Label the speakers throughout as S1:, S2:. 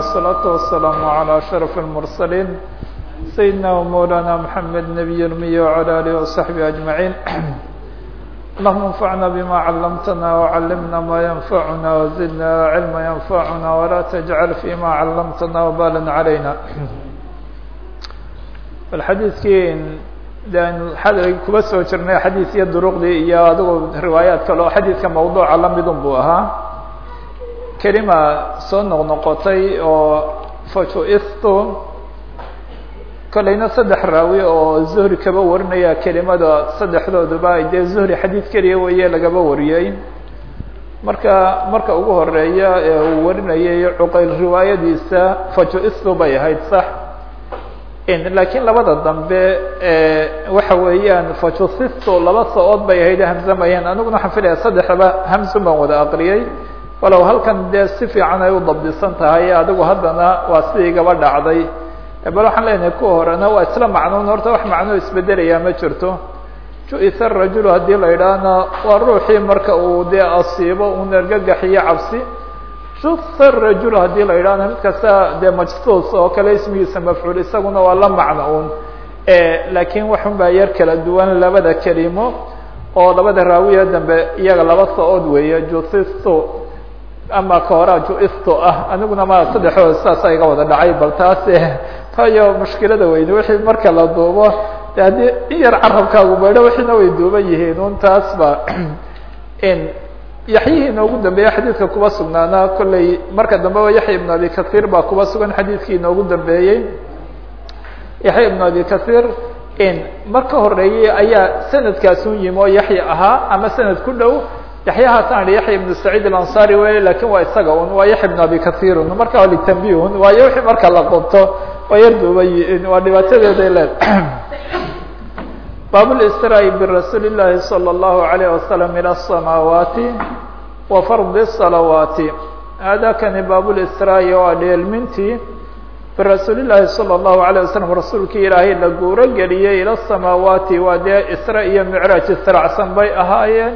S1: والصلاة والسلام على أشرف المرسلين سيدنا ومولانا محمد نبي المي وعلى آله وصحبه أجمعين اللهم انفعنا بما علمتنا وعلمنا ما ينفعنا وزدنا علما ينفعنا ولا تجعل فيما علمتنا وبالا علينا الحديثكين dan xadal kuba soo jirnay xadiidkiyo duruqdii iyo adigu riwaayaad kale oo xadiidka mawduuca lamidun buu ahaa kelima soo noqnoqotay oo fajuisto kolleyna saddex raawi oo zuhri kaba warinaya kelimada saddexdooduba dee zuhri xadiid keliya weeye lagaba wariyey. Marka marka ugu horreeya ee uu warinayay cuqayl riwaayadiisa fajuisto bay ahayd sax. Lakiin labada dambe waxa weeyaan fajusisto laba sa-ood bay ahayd hamsamayeen aniguna waxaan filaya saddexdaba hamsun baan wada aqriyey walow halkan dee si fiican ay u dabdisan tahay adigu haddana waa sidii gaba dhacday bal waxaan leenahay kuwa horena waa isla macnuun horta wax macnoo isbedelayaa ma jirto. Ju-isa rajulu haddii la idhaahna waa ruuxii marka uu dee asiibo un argagaxiyo cabsi. Jusa rajul haddii la yidhahna mid kasta dee majsuus oo kale ismigiisa mafcuul isaguna waa la macno un laakiin waxun baa yar kala duwan labada kelimo oo labada raawiya dambe iyaga laba sa-ood weeye jusisto ama ka horaa juisto ah aniguna ma saddexood saasa iga wada dhacay bal taas tayo mushkilada weyne. Wixii marka la duubo de haddii in yar carabkaagu maydho wixiina way duuban yihiin. Un taas ba yaxyihii inoogu dambeeye xadiidka kuba sugnaana. Kolley marka dambeba yaxya ibn abi kahiir baa kuba sugan xadiidkii inoogu dambeeyey. Yaxya ibn abi kahiir marka horeeyey ayaa sanadkaasun yimi oo yaxya ahaa ama sanad ku dhow yaxyahaasaan ihi yaxya ibnu saciid alansari wey lakin waa isaga un waa yaxya ibn abi kahiirun marka litambihun waayo wixii marka la qobto waa yar duuban yihiin waa dhibaatadeeday leed bab اsrاء برasuل الlahi صلى الlه عليه وsلم ilى السماawaaتi وفrض الصلaوaaتi hada kani bab اsrاء waa dheelmintii birasuul الlahi صلى الlه عليه وsلم rasuulkii ilaahay la guuro geliyey ilى السماawaaتi waa dee isra iyo mعraج israacsan bay ahaayeen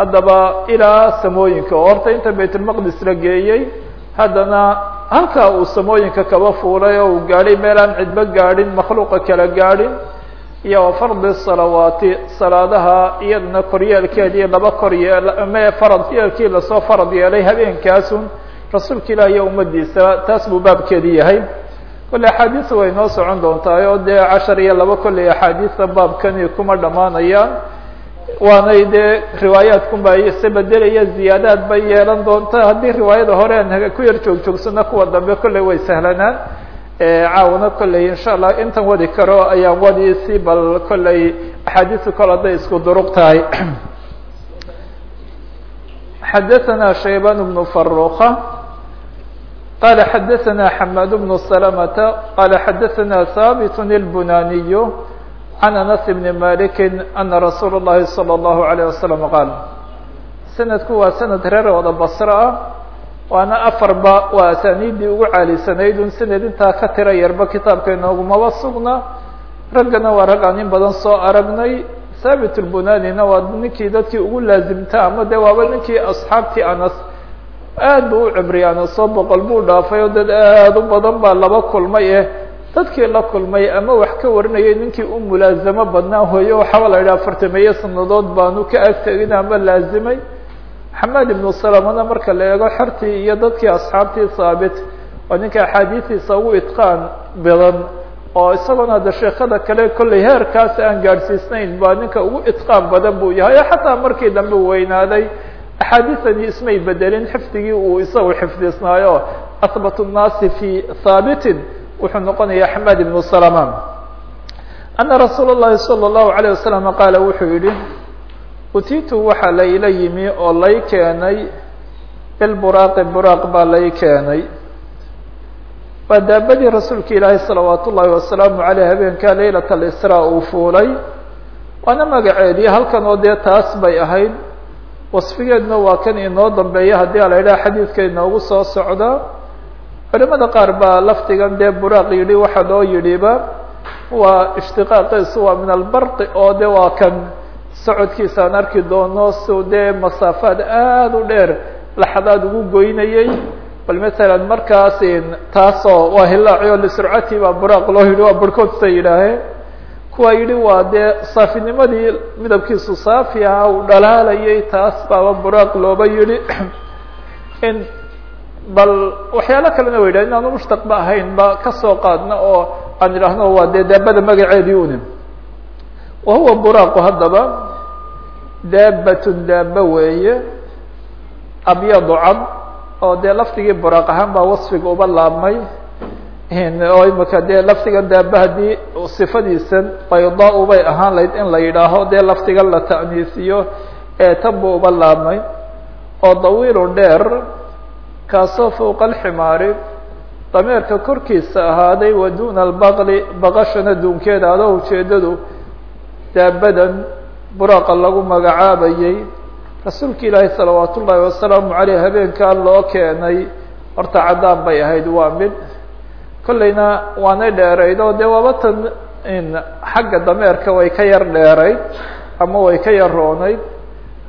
S1: haddaba ilaa samooyinka. Oo horta inta bayt الmqdis la geeyey haddana halkaa uu samooyinka kaba fuulay oo uu gaadhay meel aan cidbo gaadhin makhluuqa kala gaadhin iyo wafardi salawaati salaadaha iyadana koryeelkeedii laba kor yeel me farad la soo farad yeelay habeenkaasun rasuulka ilaah iyo ummadiisa taas buu baabkeedi yahay. Kolley axaadiisa way noo socon doontaa oo dee cashar iyo laba kolley axaadiista baabkani kuma dhammaanayaan waanay dee riwaayaadkun baa ise bedelaya ziyaadaad bay yeelan doontaa haddii riwaayada hore aan ku yar joog joogsano kuwa dambe kolley way sahlanaan caawna kolley insha allah intan wadi karo ayaan wadi si bal kolley axaadiisu kol hadday isku duruq tahay xadaثna shayban بن faruka qala xadaثna xamad بن سلمةa qala xadaثna haabit الbunaniy عan anas بn maliki ana rasuul الlahi salى الlahu عalيه wasalam qaal sanadku waa sanad reer wada basro ah waana afarba waa asaniidii ugu caalisanayd un sanad intaa ka tira yarba kitaabka inoogumaba sugna raggana waa rag aan in badan soo aragnay thaabit lbunanina waa ninkii dadkii ugu laazimta ama de waaba ninkii asxaabtii anas aad bu u cibriyay anasoo boqol buu dhaafay oo dad aad u badan baa laba kulmay eh dadkii la kulmay ama wax ka warinayay ninkii u mulaazamo badnaa hooyo waxaaba la yidhaha afartameeye sanadood baanu ka agtegin ama laazimay? Xamaad ibnu salamana marka la eego xertii iyo dadkii asxaabtii haabit waa ninka axaadiistiisa ugu itqaan badan oo isagoona ada sheekada kale kolley heerkaas aan gaadhsiisnayn baa ninka ugu itqaan badan buu yahay. Xataa markii dambe weynaaday axaadiisani ismay bedelin xifdigii uu isagu xifdisnaayo ahbat الnaasi fi haabitin wuxuu noqonaya xamaad ibnu salama ana rasuul الlahi salى الlahu عalيه wasalam qaala wuxuu yihi utitu waxaa layla yimi oo lay keenay bilburaaqi buraaq baa lay keenay waa daabadii rasuulka ilaahay salawaat ullaahi wasalaamu aleyh habeenkaa laylat alisraa uu fuulay waana magaceedii halkan oo dee taas bay ahayd wasfigeedna waa kan inoo dambeeya haddii ala yidhaha xadiidka inoogu soo socda culimada qaar baa lafdigan dee buraaq yidhi waxa loo yidhiba waa ishtiqaaqiisu waa min albarqi oo de waa kan socodkiisa aan arki doono su dee masaafaad aada u dheer laxadaad ugu goynayey bal masalan markaas taasoo waa hilaaci oo lisurcati baa buraaq loo yidhi waa barhkoodsa yidhaaheen kuwaa yidhi waa dee saafinimadii midabkiisu saafi aha uu dhalaalayay taas baaba buraaq looba yidhi. In bal waxyaalo kalena wa yidhah inaanu mushtaq ba ahayn ba ka soo qaadna oo aan idhaahno waa dee daabada magaceedii une wa huwa buraaqu haddaba daabatun daaba weeye abyadu cad oo dee lafdigii buraaq ahaan baa wasfiga uba laabmay oo imika dee lafdigan daaba haddii sifadiisan baydaa ubay ahaan layd in la yidhaaho dee lafdigan la ta'niisiyo ee tan buu uba laabmay oo dawiilu dheer kaasoo fowqa alximaari dameerka korkiisa ahaaday wa duuna albaqli baqashana duunkeeda adoo ujeedadu daabadan buraaqa lagu magacaabayay rasuulka ilaahi salawaat ullaahi wasalaamu caleyh habeenkaa loo keenay horta caddaan bay ahayd waa mid. Kollayna waanay dheerayd oo dee waaba tan xagga dameerka way ka yar dheerayd ama way ka yar roonayd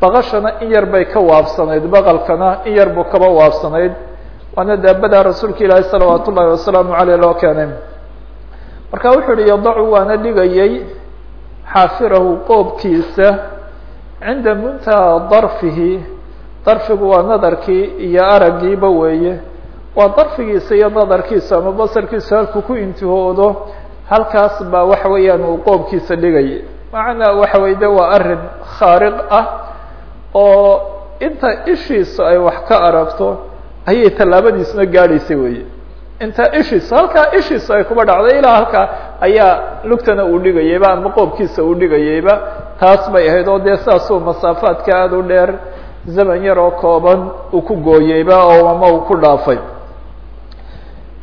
S1: baqashana in yar bay ka waabsanayd baqalkana in yar buu kaba waabsanayd waana daabadaa rasuulka ilaahi salawaat ullaahi wasalaamu caleyh loo keenay. Marka wuxuu uhi yadacu waana dhigayay xaafirahu qoobkiisa cinda muntaha darfihi. Darfigu waa nadarkii iyo araggiiba weeye. Waa darfigiisa iyo nadarkiisa ama basarkiisa halkuu ku intihoodo halkaas baa waxa weeyaan uu qoobkiisa dhigay. Macnaa waxa weye waa arrin khaariq ah oo inta ishiisa ay wax ka aragto ayay tallaabadiisuna gaadhaysay weye inta ishiisa halkaa ishiisa ay kuba dhacday ilaa halkaa ayaa lugtana uu dhigayayba ama qoobkiisa uu dhigayayba taas bay ahayd oo dee saasuu masaafaadka aada u dheer zaman yar oo kooban uu ku gooyeyba oo ama uu ku dhaafay.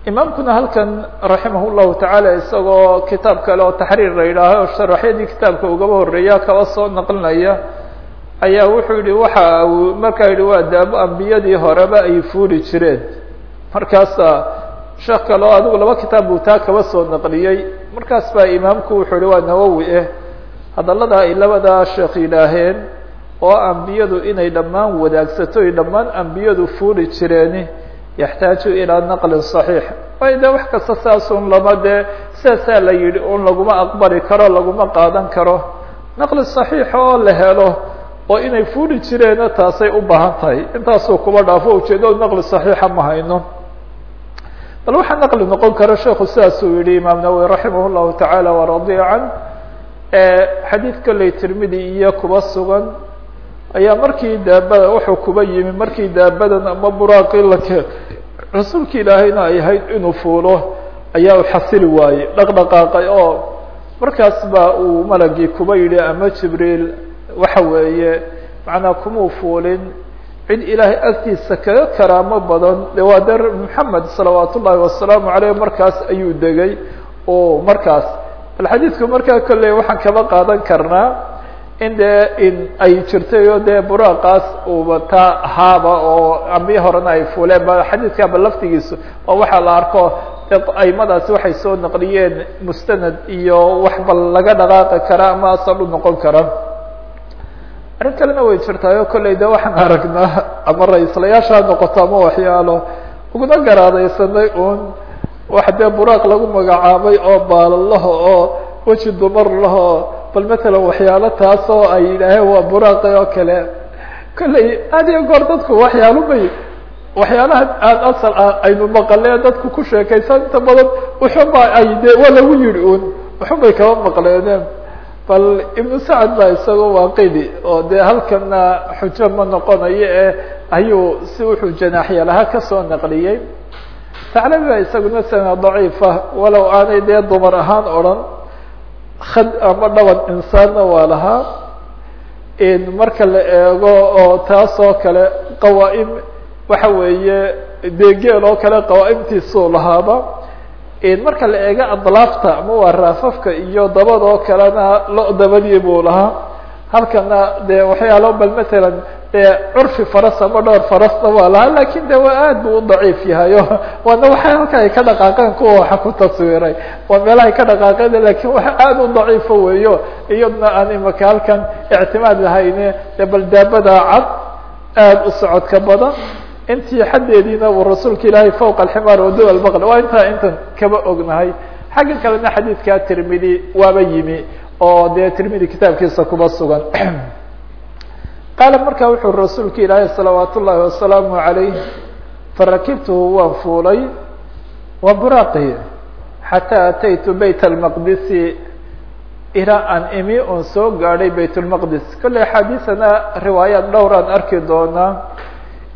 S1: Imaamkuna halkan raximah llahu tacaala isagoo kitaab kale oo taxriir la yidhaaho sharaxyadii kitaabka ugaba horreeya kaba soo naqlinaya ayaa wuxuu yihi waxa markaa yihi waa daabo ambiyadii horeba ay fuuli jireen. Markaasa sheekh kale oo adigu laba kitaab buu taa kaba soo naqliyey. Markaas baa imaamku wuxuu yihi waa nawowi ah hadallada ay labadaa sheekh yidhaaheen oo ambiyadu inay dhammaan wadaagsato ay dhammaan ambiyadu fuuli jireeni yaxtaaju ilaa naqlin صaxiix way de wax kasta saasun lama dee sidaasaa la yidhi un laguma aqbali karo laguma qaadan karo. Naqli صaxiix oo la helo oo inay furi jireenna taasay u baahan tahay. Intaasuu kuba dhaafo ujeedo naqli saxiixa ma hayno. Bal waxaa naqli noqon kara sheikhu sidaasuu yihi imaam nawowi raximah اllahu tacaala waradiya can xadiid kolley tirmidi iyo kuba sugan ayaa markii daabada wuxuu kuba yimi markii daabadan ama buraaqii lake rasuulki ilaahayna ay ahayd inuu fuulo ayaa u xasili waayey dhaqdhaqaaqay oo markaas ba uu malagii kuba yidhi ama jibriil waxa weeye macnaa kumuu fuulin cid ilaahay agtiisa kaga karaamo badan de waa der moxamed salawaat wasalaamu aleyh markaas ayuu degay oo markaas bal markaa kolley waxaan kaba qaadan karnaa in dee in ay jirtay oo dee buraaqaas uuba taa ahaaba oo ambiye horena ay fuuleen ba xadiidkaaba laftigiisu oo waxaa la arko aimadaasi waxay soo naqliyeen mustanad iyo wax bal laga dhaqaaqi kara ama asal u noqon kara arrin kalena way jirtaayo kolley de waxaan aragnaa ama ra'islayaasha ha noqoto ama waxyaalo uguna garaadaysanay un wax dee buraaq lagu magacaabay oo baalalaho oo weji dumar laho. Bal matalan waxyaalo taas oo ay yidhaaheen waa buraaqi oo kale. Kolley had iyo goor dadku waxyaalo bay waxyaalaha aad asal ah aynu maqleen dadku ku sheekaysan inta badan. Wuxunba ay de waa lagu yidhi un wuxun bay kaba maqleeneen bal ibnu sacad baa isagoo waaqidi oo dee halkana xujo ma noqonayo ee ayuu si wuxuu janaaxya lahaa ka soo naqliyey. Taclabi baa isaguna sana daciifa walow aanay dee dumar ahaan odran had ama dhaban insaanna waa lahaa. Marka la eego oo taas oo kale qawaa'im waxa weeye deegeel oo kale qawaa'imtiisuu lahaaba marka la eego adlaafta ama waa raafafka iyo dabad oo kalena lo dabadii buu lahaa. Halkana de waxyaalo bal matalan dee curfi faras ama dhowr farasna waa lahaa laakiin de waa aad bu u daciif yahayo waana waxa halka ay ka dhaqaaqeen kuwa waxa ku taswiray waa meelaha ay ka dhaqaaqeen laakiin wax aad u daciifo weeyo. Iyadna aan imaka halkan ictimaad lahayne de bal daabada cad aad u socodka badan intii xaddeediina uu rasuulka ilaahay fowqa alximaar waduwa albaql waa intaa intan kaba ognahay. Xagga kalena xadiidkaa tirmidi waaba yimi oo dee tirmidi kitaabkiisa kuba sugan. Qaala markaa wuxuu rasuulka ilaahay salawaat wasalaamu عalayh farakibtuhu waan fuulay wa buraaqi xataa ataytu bayt almaqdisi ilaa aan imi oon soo gaadhay bayt lmaqdis axaadiisana riwaayaad dhowraan arki doonaa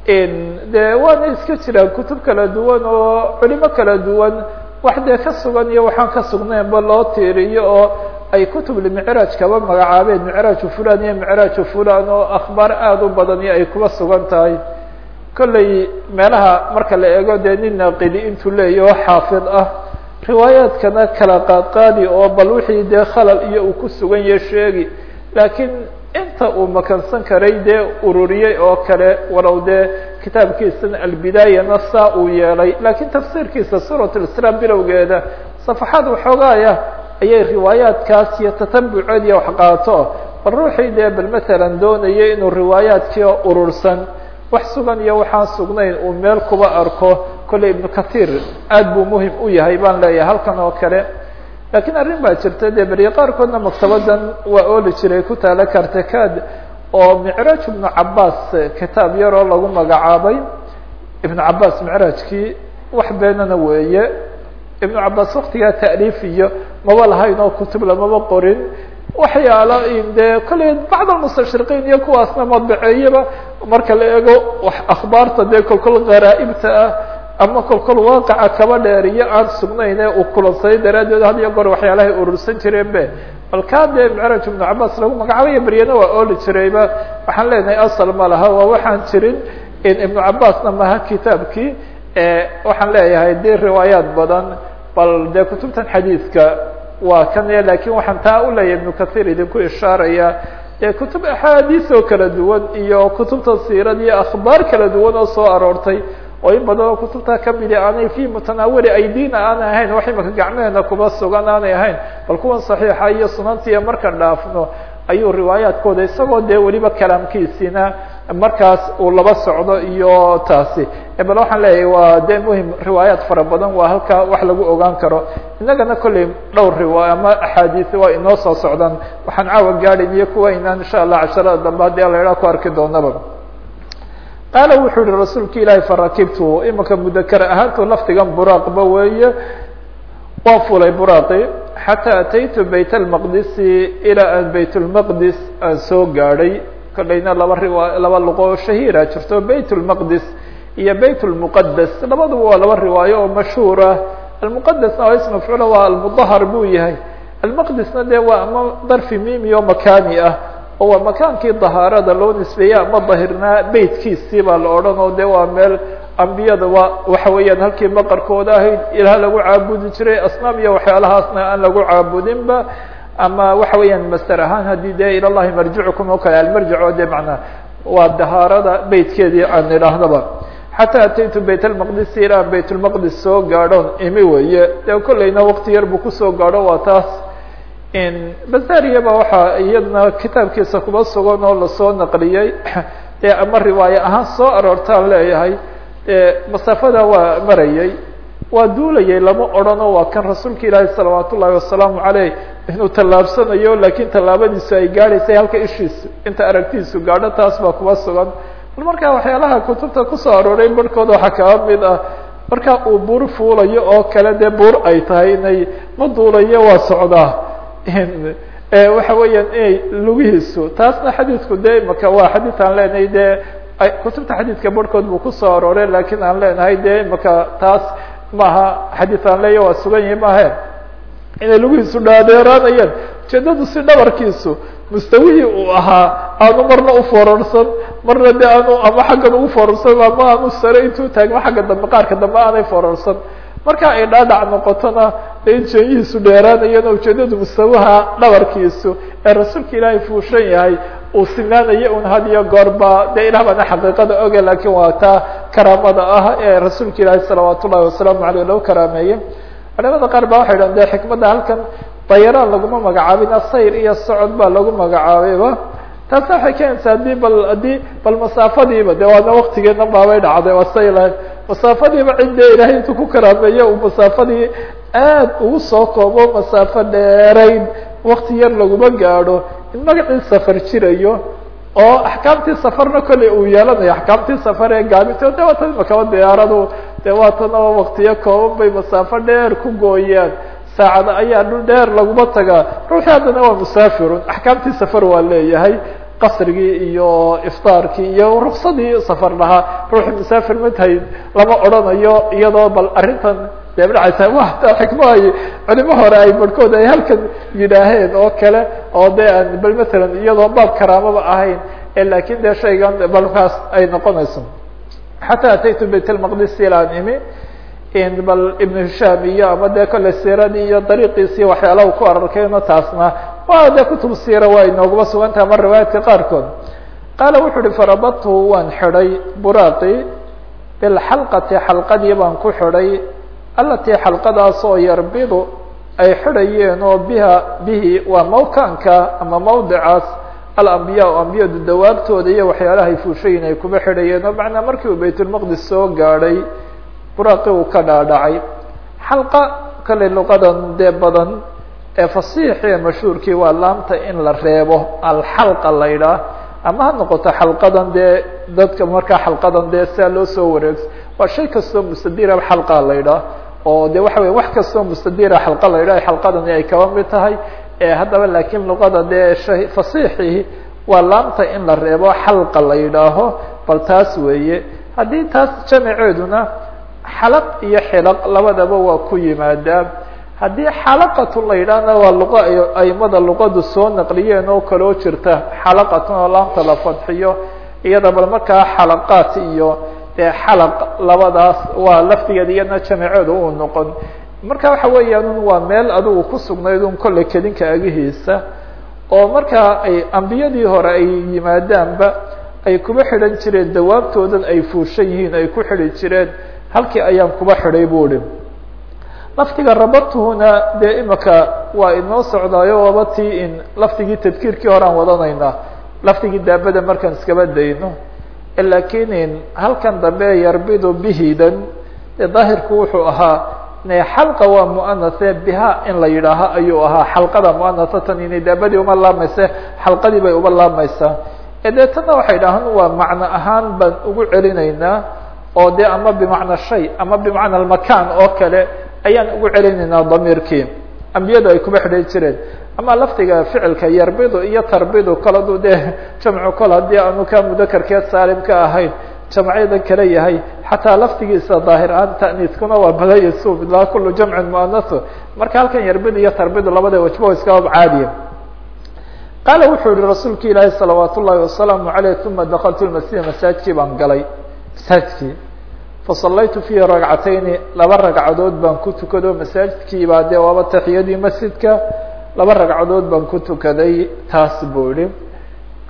S1: de waana iska jiraan kutub kala duwan oo culimo kala duwan. Wax dee ka sugan iyo waxaan ka sugnaynba loo tiiriyo oo ay kutub limicraaj kaba magacaabeen. Micraaju fulan iyo micraaju fulan oo akhbaar aada u badan iyo ay kuba sugan tahay. Kolley meelaha marka la eego dee nin naaqidi intuu leeyahy oo xaafid ah riwaayaadkana kala qaadqaadi oo bal wixii dee khalal iyo uu ku sugan yahe sheegi. Laakiin inta uu makansan karay dee ururiyey oo kale walow dee kitaabkiisana albidaayana saa uu yeelay laakiin tafsiirkiisa suurat lislaam bilowgeeda safaxaad waxoogaaya ayay riwaayaadkaas iyo tatabuceed iyo wax qaato bal ruuxii dee bal matalan doonayay inuu riwaayaadkii urursan wax sugan iyo waxaan sugnayn uu meel kuba arko kolley ibnu kahiir aad buu muhiim u yahay baan leeyahay halkan oo kale lakiin arrin baa jirta dee beriye qaarkoodna maktabadan waa ooli jiray ku taala kartakaad oo micraaj ibnu cabaas kitaab yaroo lagu magacaabay. Ibnu cabaas micraajkii wax beenana weeye. Ibnu cabaas waktigaa ta'liif iyo maba lahayn oo kutub lamaba qorin. Waxyaalo dee kolley bacd almustashriqiin iyo kuwaasna madbaceeyaba marka la eego akhbaarta dee kolkol gharaaibta ah ama kolkol waaqaca kaba dheer iyo aan sugnayn uu kulansaday daraaddeed had iyo goor waxyaalahay urursan jireen be dee micraaj ibnu cabaas lagu magacaabaya beryana waa ooli jirayba waxaan leenahay asal ma laha waa waxaan jirin ibnu cabaasna maha kitaabkii waxaan leeyahay dee riwaayaat badan bal dee kutubtan xadiidka waa kan laakiin waxaan taa u leeyahay ibnu kahiir idinku ishaaraya. Ee kutub axaadiis oo kala duwan iyo kutubta siirad iyo akhbaar kala duwan oo soo aroortay oo in badan oo kutubta kamidi aanay fi mutanaawili aidina aanay ahayn wax imaka gacmeheena kuba sugan aanay ahayn. Bal kuwan saxiixa iyo sunantiiya markaan dhaafno ayuu riwaayaadkooda isagoo dee weliba kalaamkiisina markaas uu laba socdo iyo taasi. Bal waxaan leeyahay waa de muhiim riwaayaat fara badan waa halkaa wax lagu ogaan karo. Innagana kolley dhowr riwaaya ama axaadiis waa inoo soo socdaan. Waxaan caawa gaadhin iyo kuwa inaan insha allah casharada dambe haddii ala idhaha ku arki doonaba qaala wuxuu yihi rasuulka ilaahi farakibtu imika mudakar ahaantu lafdigan buraaqba weeye. Waa fulay buraaqi xataa ataytu bayt almaqdisi ilaa aan bayt lmaqdis aan soo gaadhay. Kolleyna laba riwa laba luqo shahiira jirto bayt lmaqdis iyo bayt lmuqadas labaduba waa laba riwaayo oo mashhuura almuqadasna waa ism mafcuula waa almudahar buu yahay. Almaqdisna dee waa ama darfi mimi oo makani ah oo waa makaankii dahaarada loo nisbeeyey ama dahirnaa beytkiisii baa la odhan oo de waa meel ambiyada waa waxa weeyaan halkii maqarkooda ahayd ilaah lagu caabudi jiray asnaam iyo waxyaalahaasna aan lagu caabudinba ama waxa weeyaan master ahaan haddii dee ila llahi marjicukum oo kale almarjic oo de macnaa waa dahaarada beytkeedii aan idhaahdaba. Xataa ataytu bayt almaqdisi ilaa bayt lmaqdis soo gaadhoon imi weeye. Dee kolleyna wakti yar buu ku soo gaadho waa taas bazariyaba waxaa iyadna kitaabkiisa kuba sugan oo la soo naqliyey. Ee ama riwaaye ahaan soo aroortaan leeyahay. Masaafada waa marayay. Waa duulayay lama odhano waa kan rasuulka ilaahi salawaat ullahi wasalaamu caleyh inuu tallaabsanayo lakiin tallaabadiisu ay gaadhaysay halka ishiisu inta aragtiisu gaadho taas baa kuba sugan. Bal markaa waxyaalaha kutubta ku soo arooray barhkooda waxaa kaba mid ah marka uu buur fuulayo oo kale dee buur ay tahay inay ma duulayo waa socdaa waxa weeyaan inay lugihiisu taasna xadiidku de imaka waa xadiid aan leenahay de kutubta xadiidka barhkood buu ku soo arooray laakiin aan leenahay de imaka taas maaha xadiid aan leeya waa sugan yahi maahe inay lugihiisu dhaadheeraanayaan ujeedadu si dhabarkiisu mustawihii uu ahaa aanu marna ufoorarsan marna de aanu ama xaggan ugu foorarsan ama aanu sare intuu taagma xagga dambe qaarka dambe aanay foorarsan marka ay dhaadhac noqotona in jeenyihiisu dheeraanayana ujeedadu mustawaha dhabarkiisu ee rasuulka ilaahay fuushan yahay uu sinaanaya un had iyo goorba dee ilah baana xaqiiqada oge laakiin waa taa karaamada ah ee rasuulka ilaahay salawaat wasalaamu aleyh lagu karaameeyey. Culamada qaar ba waxay dhahan xikmadda halkan dayaraan laguma magacaabin asayr iyo socod baa lagu magacaabayba taasna waxay keenaysaa haddii bal haddii bal masaafadiiba de waana waktigeedna baabay dhacday waa say lahayd. Masaafadiiba cidde ilaahay intuu ku karaameeyo uu masaafadii aad ugu soo koobo masaafo dheerayn wakti yar laguma gaadho. In magacii safar jirayo oo axkaamtii safarna kolley uu yeelanayo axkaamtii safar ee gaabinto de imakaba diyaaradu de oo waktiyo kooban bay masaafo dheer ku gooyaan. Saacada ayaa dhul dheer laguma tagaa. Haddana waa musaafirun. Axkaamtii safar waa leeyahay qasrigii iyo iftaarkii iyo ruksadii safar lahaa ruuxi musaafir ma tahay lama odrhanayo iyadoo bal arrintan dee dhacaysa wata xikmahay culimo hore ay barhkood ay halkan yidhaaheen oo kale oo de aan bal matalan iyadoo baab karaamaba ahayn laakiin de shaygan balkaas ay noqonayso. Xataa ataytu bayt lmaqdis ilaan imi bal ibn hishaam iyo ama de kole siiradii iyo dariiqiisi waxyaalaha ku ararkayno taasna waa de kutub siira waa inooguma sugantaha ama riwaayaadka qaarkood. Qaala wuxu uhi farabadtu waan xidhay buraaqi bilxalqati xalqadii baan ku xidhay. Alatii xalqadaas yarbidu ay xidhayeen oo biha bihi waa mawkanka ama mawdicaas. Alambiya o ambiyadu dawaabtooda iyo waxyaalahay fuushayin ay kuba xidhayeen oo macnaa markii uu baytulmaqdis soo gaadhay buraaqi uu ka dhaadhacay. Xalqa kale luqadan dee badan ee fasiixi ee mashhuurkii waa laamta in la reebo alxalqa la ydhaah ama ha noqoto xalqadan dee dadka markaa xalqadan dee sia loo soo wareegso waa shay kastoo mustadira xalqa la ydhaah oo de waxa weya wax kastoo mustadira xalqa la ydhah xalqadani ay kaba mid tahay. Haddaba laakiin luqada dee shay fasiixii waa laamta in la reebo xalqa la yidhaaho bal taas weeye. Haddii taas jamaceeduna xalaq iyo xilaq labadaba waa ku yimaadaa haddii xalaqatun la yidhaahna waa luqo ay aimada luqadu soo naqliyeen oo kaloo jirta xalaqatun oo laamta la fadxiyo iyada bal markaa xalaqaat iyo dee xalaq labadaas waa laftigeeda iyadna jamaceedu uu noqon. Marka waxa weeyaan waa meel adigu ku sugnayd un kolle kedinka agihiisa oo markaa ay ambiyadii hore ay yimaadaanba ay kuba xidhan jireen dawaabtoodan ay fuushan yihiin ay ku xidhi jireen halkii ayaan kuba xidhay bu hi laftiga rabadtuhuna dee imika waa inoo socdaayo waaba tii in laftigii tadkiirkii horean wadanaynaa. Laftigii daabada markaan iskaba dayno. Lakin halkan dambe yarbidu bihidan dee daahirku wuxuu ahaa xalqa waa muanase biha in la yidhaaho ayuu ahaa. Xalqada muanasatan inay daabadii uma laamayse xalqadii bay uba laamaysaa dee tanna waxay dhahaan waa macno ahaan baan ugu celinaynaa oo de ama bimacna shay ama bimacna makan oo kale ayaan ugu celinaynaa damiirkii ambiyadu ay kuba xidhan jireen. Ama laftiga ficilka yarbidu iyo tarbidu kaladu dee jamcu kol haddii aanu ka mudakarkeed saalim ka ahayn jamcyadan kale yahay. Xataa laftigiisa daahir ahaan ta'niiskuna waa badaysu laa kulu jamcin muanasu marka halkan yarbidu iyo tarbidu labada wajbo iskaba caadiya qaala wuxuu yihi rasuulki ilaahi salawaat ullahi wasalaamu aleyh uma dakaltu masjida masaajidkii baan galay masaajidkii. Fasalaytu fiihi ragcatayni laba ragcadood baan ku tukado masaajidkii baa dee waaba taxiyadii masjidka laba ragcadood baan ku tukaday taas buu yihi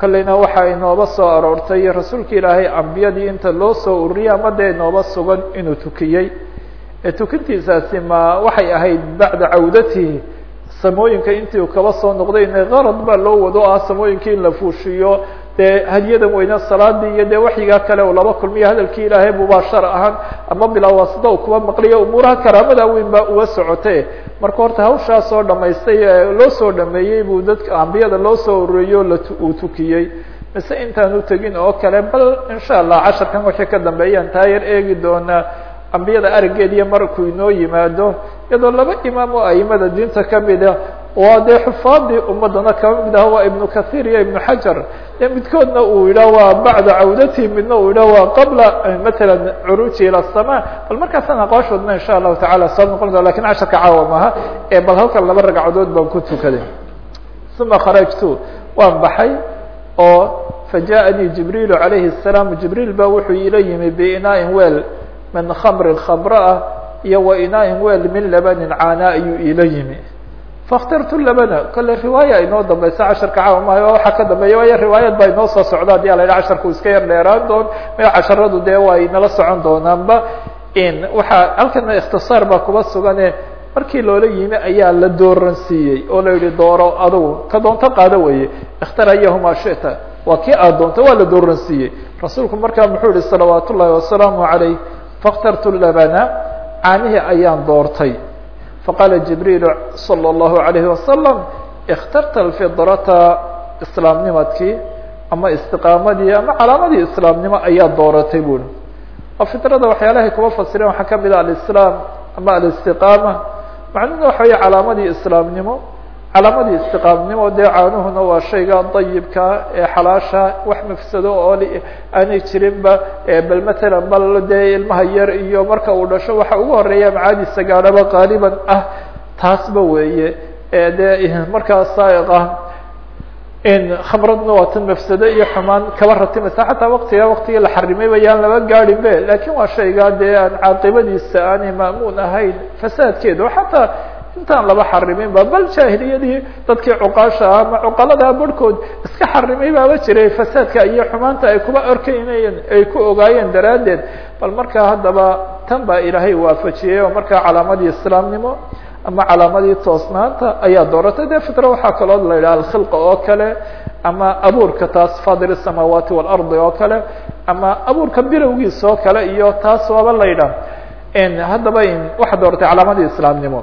S1: kolleyna waxaa inooba soo aroortay rasuulka ilaahay ambiyadii inta loo soo ururiyay ama inooba sugan inuu tukiyey. Ee tukintiisaasi ma waxay ahayd bacda cawdatihi samooyinka intii kaba soo noqday ina qarad baa loo wado ah samooyinkii in la fuushiyo dee hadyadan weyne salaadii iyo dee waxyigaa kale laba kulmiyo hadalkii ilaahay mubaashara ahaan ama bilaa waasida u kuba maqliyo umuuraha karaamada weyn baa uga socote marka horta hawshaa soo dhamaystay loo soo dhameeyey buu dadka ambiyada loo soo urureeyo la uu tukiyey. Mise intaan u tegin oo kale bal insha allah casharkan wixii ka dambeeyaan taa yar eegi doonaa ambiyada arigeediyo markuu inoo yimaado. Iyadoo laba imaam oo aimada diinta kamida waa dee xufaadii ummadana kama mid ah waa ibnu kathir iyo ibnu xajar de midkoodna uu yidhah waa bacda cawdatihi midna uu yidhah waa qabla matala curuuji ila الsama bal markaasaan aqooshoodna insha allahu tacala soo noqon doa lakin casharka caawa maha ee bal halkan laba ragcadood baan ku tukaday uma kharajtu waan baxay oo fajaءanii jibriil عalayhi الsalaam jibriil ba wuxuu ila yimi biinaain weel min khamrin khamro ah iyo wa inaain weel min labanin caana ayuu ila yimi fakhtartu labana kole riwaaya inoo dambaysa casharka caawa maayo waxaa ka dambeeya waayo riwaayad baa inoo soo socda haddii ala casharku iska yar dheeraan doon ma casharadu dee waa inala socon doonaanba waxaa halkana ikhtisaar baa kuba sugane markii loola yimi ayaa la dooran siiyey oo la yihi dooro adugu ka doonto qaado weeye ikhtar ayahuma shita waa kii aad doonta waa la dooransiiyey rasuulku markaa muxuu yihi salawaat ullahi wasalaamu عalayh faاkhtartu labana caanihii ayaan doortay faqaala jibriil salى الlahu عalayhi wasalam اkhtarta alfidrata islaamnimadkii ama istiqaamadii ama calaamadii islaamnimo ayaa dooratay buri oo fidrada waxyaalahay kuma fasireen waxaa kamid a alislaam ama alistiqaama macnuhuna waxa wey calaamadii islaamnimo calaamadii istiqaamnimo dee caanuhuna waa shayga dayibka ee xalaasha wax mafsado oo aanay jirinba bal matalan bal dee ilmaha yar iyo marka uu dhasho waxa ugu horreeya macaadiisa gaadhaba qaaliban ah taasba weeye. Dee markaa saaiq ah in khamradna waa tan mafsado iyo xumaan kaba ratimaysa xataa waktiga waktigii la xarimay bayaan laba gaadhin be waa shayga dee aan caaqibadiisa aanay ma'muun ahayn fasaadkeedu xataa intaan laba xarimin ba bal jaahiliyadii dadkii cuqaasha ah ama cuqaladaa barhkood iska xarimay baaba jiray fasaadka iyo xumaanta ay kuba orkeynayeen ay ku ogaayeen daraaddeed. Bal markaa haddaba tan baa ilaahay waafajiyey oo markaa calaamadii islaamnimo ama calaamadii toosnaanta ayaa dooratay. De fitra waxaa kaloo la yidhaha alkhilqa oo kale ama abuurka taas fadir الsamaawaati waalardi oo kale ama abuurka bilowgiisa oo kale iyo taas waaba la yidhah haddaba waxaa dooratay calaamadii islaamnimo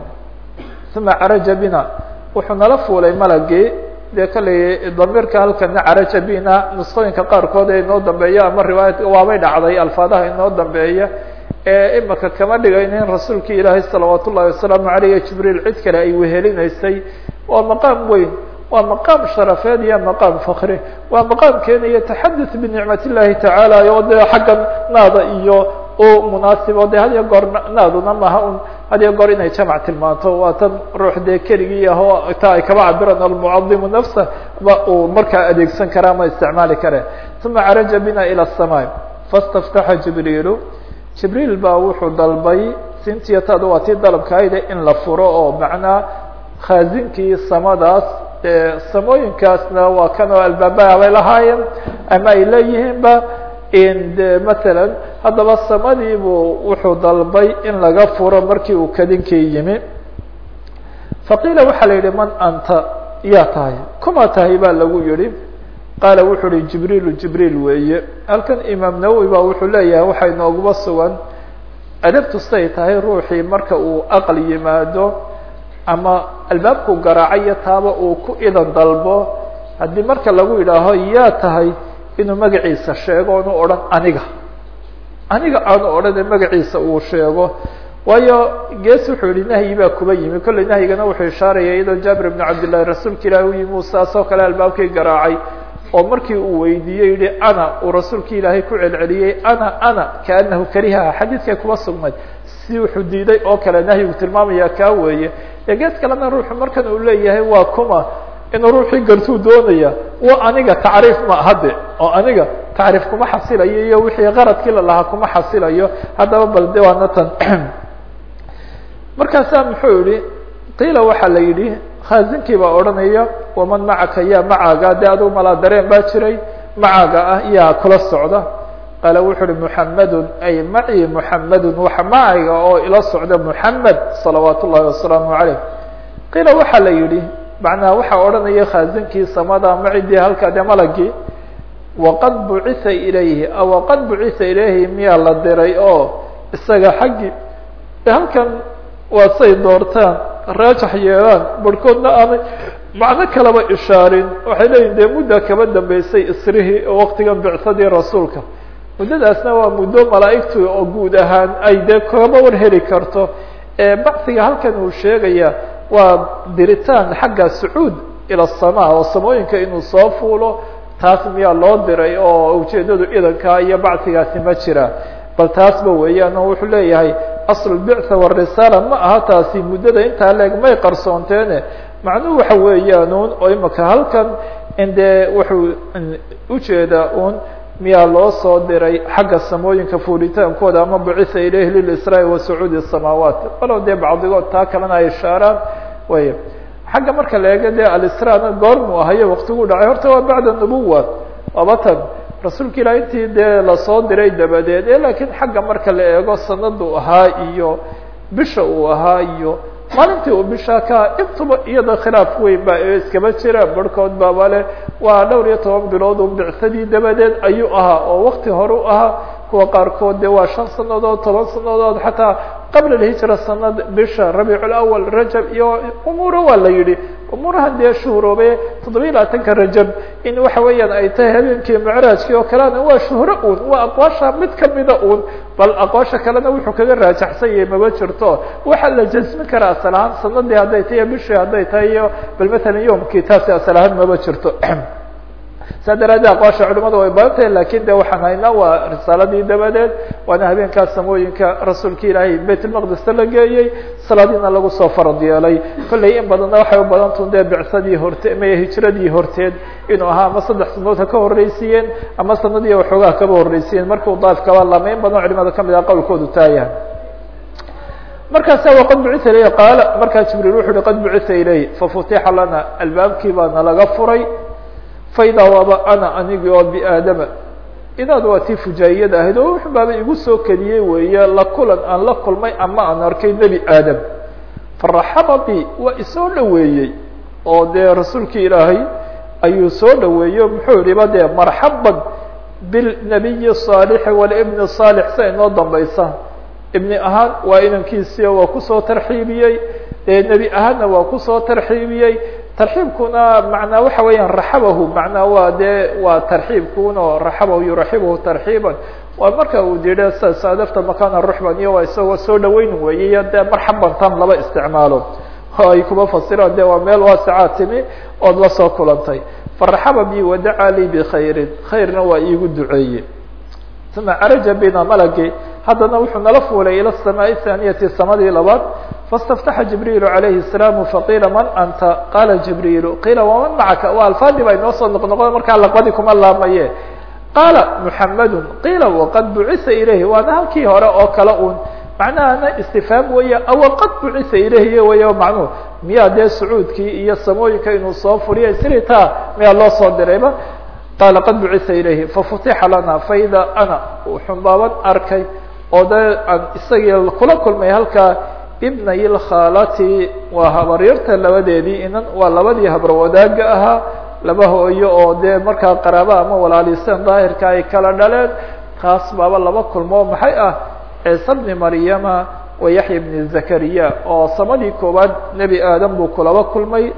S1: uma caraja bina. Wuxuu nala fuulay malagii. Dee kalley damiirka halkana caraja bina nusqooyinka qaarkood ee inoo dambeeya ama riwaayad waabay dhacday alfaadaha inoo dambeeya. Ee imaka kama dhigaynin rasuulki ilaahay salawaat ullahi wasalaamu aleyh jibriil cid kale ay wehelinaysay. Waa maqaam weyn waa maqaam sharafeed iyo maqaam fakri waa maqaam keenaya taxadut binicmat illahi tacaala oo dee xaggan naada iyo u munaasibo de had iyo goor naaduna maha un had iyo goor inay jamac tilmaanto waa tan ruux dee keligii ah oo ta ay kaba cabiran almucadimu nafsa ba uu markaa adeegsan kara ama isticmaali kare uma caraja bina ilى الsama fastaftaxa jibriilu jibriil baa wuxuu dalbay sintiyatad waa tii dalabkaayde in la furo oo macnaa khaazinkii samadaas samooyinkaasna waa kan oo albaaba bay lahaayeen ama ay leeyihiinba de matalan haddaba samadiibuu wuxuu dalbay in laga furo markii uu kadinkii yimi. Faqiila waxaa la yihi man anta? Yaa tahay. Kuma tahay? baa lagu yihi qaala wuxuu uhi jibriilu jibriil weeye. Halkan imaam nawowi ba wuxuu leeyahay waxaa inooguba sugan. Adabtu siday tahay ruuxii marka uu aql yimaado ama albaabku garaacayo taaba uu ku idan dalbo haddii marka lagu yidhaaho yaa tahay? inuu magaciisa sheego onu odhan aniga aniga aanu odhane magaciisa uu sheego waayo gees wuxuu yihi nahyi baa kuba yimi. Kolley nahyigana wuxuu ishaaraya iyadoo jaabir ibnu cabdillahi rasuulka ilahi u yimi uu saas oo kale albaabkii garaacay oo markii uu weydiiyey yihi ana uu rasuulki ilaahay ku celceliyey ana ana kaanahu karihaha xadiidkay kuba sugnayd si wuxuu diiday oo kale nahyigu tilmaamaya kaa weeye. Ee gees kalena ruuxu markan uu leeyahay waa kuma inuu ruuxii gartuu doonaya wa aniga tacriif ma hadde oo aniga tacriif kuma xasilayo iyo wixii qaradkii la lahaa kuma xasilayo. Haddaba bal de waana tan. Markaasaa muxuu yihi qiila waxaa la yidhi khaazinkii baa odhanaya waman macaka yaa macaaga de aduu malaa dareen baa jiray macaaga ah yaa kula socda. Qaala wuxuu uhi muxamedun ay maci muxamedun waxa macayga oo ila socda muxamed salawaat ullahi wasalaamu caleyh qiila waxaa la yidhi macnaha waxaa odhanaya khaazinkii samada macidii halkaa de malagii waqad bucitha ilayhi waqad bucitha ilayhi miyaa la diray oo isaga xaggii halkan waa say doortaan raajax yeelaan barhkoodna aanay macno kalaba ishaarin. Waxay leeyihiin dee mudda kaba dambeysay isrihii waqtigan bicsadii rasuulka. Muddadaasna waa muddo malaa'igtu oo guud ahaan ay dee kaba war heli karto. Baciga halkan uu sheegaya waa diritaan xagga sacuud ila الsama oo samooyinka inuu soo fuulo taas miyaa loo diray oo ujeedadu idanka iyo bacigaasi ma jira. Bal taasba weeyaan oo wuxuu leeyahay asl bictha warisaala ma aha taasi muddada intaa leeg may qarsoonteene. Macnuhu waxa weeyaan un oo imaka halkan in dee wuxuu u jeedaa un miyaa loo soo diray xagga samooyinka fuulitaankooda ama bucitha ilayhi lilisraa wa sacuudi الsamaawaat walow dee bacdigood taa kalena ay ishaaraan way xagga marka la eego dee alisrana goormuu ahayo waktiguu dhacay. Horta waa bacda nubuwa waaba tan rasuulka ilah intii dee la soo diray dabadeed e laakiin xagga marka la eego sanadu ahaa iyo bisha uu ahaa iyo maalintii uu bishaa ka intuba iyada khilaaf weyn ba iskaba jira barhkood baaba waa dhowr iyo toban bilood un bicsadii dabadeed ayuu ahaa oo wakti hore u ahaa. Kuwa qaarkood de waa shan sanadood toban sanadood xataa qabla alhijra sanad bisha rabiic lawal rajab iyo umuuro waa la yidhi. Umuurahan dee shuhroobe toddobiya labaatanka rajab in waxa weeyaan ay tahay habeenkii micraajkii oo kalena waa shuhro un waa aqwaasha mid kamida un bal aqwaasha kalena wuxuu kaga raajaxsan yahay maba jirto. Waxaa la jasmin karaa asal ahaan sanadii hadday tahay bishii hadday tahay iyo bal matalan yomkii taasi asal ahaan maba jirto saa daraaddeed aqwaasha culimada way badan tahay laakiin waxaan haynaa waa risaaladii dabadeed waana habeenkaas samooyinka rasuulka ilaahay bayt lmaqdista la geeyey salaadiina lagu soo farad kollay in badanna waxay u badantun dee bicsadii horte maya hijradii horteed inuu ahaa ama saddex sanadood ha ka horreysiiyeen ama sanadii waxoogaa kaba horreysiiyeen markuu daaf kaba lama in badan culimada ka mid ah qowlkoodu taayahay markaasa waqad bucita ilayh qaala markaa jibriil wuxu uhi qad bucita ilayh fafutixa lana albaabkii baana laga furay faidaa waaba ana anigi oo biaadama. Idaad waa tii fujaayiyada ahayd oo wuxun baaba igu soo kediyey weeye la kulan aan la kulmay ama aan arkay nebi aadam. Faraxaba bi waa isoo dhoweeyey. Oo dee rasuulkii ilaahay ayuu soo dhoweeyey muxuu yihi ba dee marxaban bilnabiyi saalixi walibni saalix sa inoo dambaysa. Ibni ahaan waa inankiisio waa ku soo tarxiibiyey. Nebi ahaanna waa ku soo tarxiibiyey tarxiibkuna macnaa waxa weeyaan raxabahu macnaa waa dee waa tarxiibkuno raxabahu yuraxibuhu tarxiiban waa marka uu didhe saadafta makana ruxban iyo waa isagoo soo dhaweyn weeye dee marxaban tan laba isticmaalo oo ay kuma fasiraan de waa meel waasicaa timi ood la soo kulantay faraxaba bi wadacaa lii bkhayrin khayrna waa iigu duceeye uma caraja bina malagi haddana wuxuu nala fuulay ilى الsmاء الثانiyati samadii labaad faاstaftaxa jibriil عalayhi السلام faqiila man anta qala jibriil qiila waman macaka waa alfaadi ba inoo soo noqnoqo markaa laqbadi kuma laamaye qaala mحamadu qiila waqad bucisa ilayh waana halkii hore oo kale un macnahana istifhaam weeye awaqad bucisa ilayh wey macnuhu miyaa dee sacuudkii iyo samooyinka inuu soo furiya sirita miyaa loo soo dirayba qaala qad bucisa ilayhi fafutixa lana faida ana wuxun baaban arkay oo de aan isagii kula kulmay halkaa ibnay lkhaalati waa habaryarta labadeedii inan waa labadii habrawadaagga ahaa laba hooyo oo dee markaa qaraaba ama walaaliseen daahirka ay kala dhaleen taas baaba laba kulmoo maxay ah ciise bni maryama wa yaxya bni zakariya oo samadii koowaad nebi aadam buu kulaba kulmay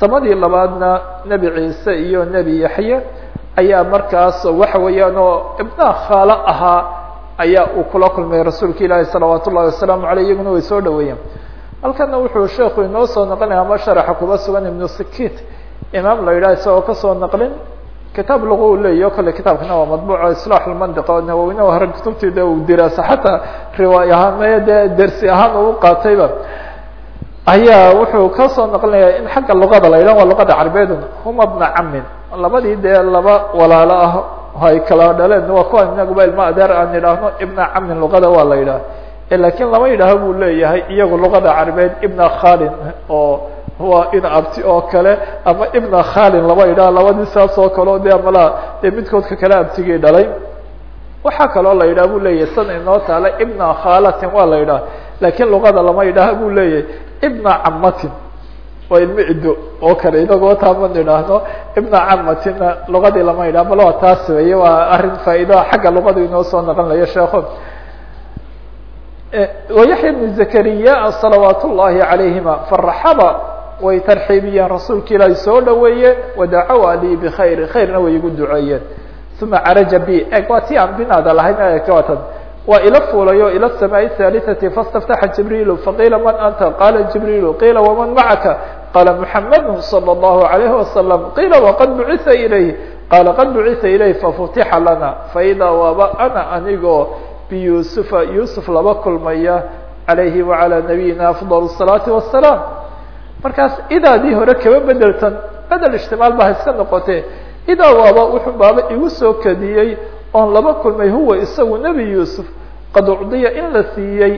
S1: samadii labaadna nebi ciise iyo nebi yaxya ayaa markaas waxa weeyaan oo ibnaha khaalo ahaa ayaa uu kula kulmay rasuulka ilaahi salawaat ullahi wasalaamu aleyh iyaguna way soo dhaweeyeen. Halkana wuxuu sheeku inoo soo naqlinaya ama sharaxa kuba sugan ibnu sikit imaam la yidhah isagoo ka soo naqlin. Kitaab lagu leeyahy o kale kitaabkana waa madbuuca islaax lmandiqa oo nawawina hore kutubtii de uu diraasa xataa riwaay ahaan maya dee dersi ahaan uu qaatayba. Ayaa wuxuu ka soo naqlinaya in xagga luqada la yidhah waa luqada carbeedun huma bna camin labadii dee laba walaalo ah ay kala dhaleen. Waa kuwa inaguba ilma adeer aan idhaahno ibna camin luqada waa la yidhaah. Lakin lama yidhaaho buu leeyahay iyagu luqada carbeed ibna khalin oo waa ina abti oo kale ama ibna khalin lama yidhaha labadii saas oo kaleo de amala dee midkoodka kale abtigii dhalay. Waxaa kaloo la yidhah bu leeyahay san inoo taala ibna khalatin waa la yidhaha laakiin luqada lama yidhaaha bu leeyahay. Ibna camatin waa ilmo cido oo kale inagoo taaman idhaahno ibna camatina luqadii lama yidhah bal waa taas weye waa arrin faa'iidoa xagga luqadu inoo soo naqlinaya sheeko wayaحya بn zakariya salawaat ullahi عalayhima faraxaba way tarxiibiyeen rasuulka ilaahi soo dhaweeyeen wadacowa lii bkhayri khayrna way igu duceeyeen uma caraja b eg waa ti aan binaada lahayn eegatan waa ila fuulayo ila الsmاء الثالثة faاstaftaxa jibriil faqiila man anta qala jibriil qiila waman macaka qala mحamad slى الlahu عalayه wasalam qiila waqad bucisa ilayh qala qad bucisa ilayh fafutixa lana faida waaba ana anigoo biyusufa yusuf laba kulmaya عalayhi وعalى nabiyina afضل الصalaaةi وaلsalaam markaas idaadii hore kaba bedeltan bedel ijtimaal ba ha iska noqote idaa waaba wuxuu baaba igu soo kadiyey oon laba kulmay huwa isagu nebi yuusuf qad ucdiya in la siiyey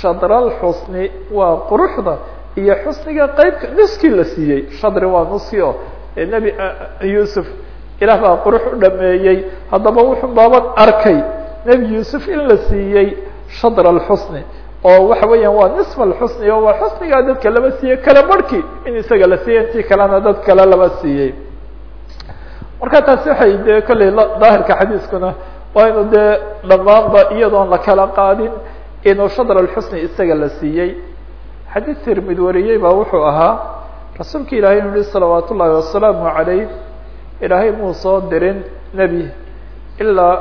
S1: shadralxusni waa quruxda iyo xusniga qeybka nuskii la siiyey. Shadri waa nuski o nebi yuusuf ilaah baa qurux u dhameeyey. Haddaba wuxuu baaban arkay nebi yuusuf in la siiyey shadr alxusni oo waxa weeyaan waa nisf alxusni oo waa xusnigaa dadka laba siiyey kala barhki in isaga la siiyey intii kalena dad kale laba siiyey marka taasi waxay dee kolley daahirka xadiiskuna waa inu dee dhammaanba iyadoon la kala qaadin inuu shadr alxusni isaga la siiyey. Xadiid tirmid wariyey baa wuxuu ahaa rasuulka ilaahay inu yihi salawaat wasalaamu calayh ilaahay muu soo dirin nebi ilaa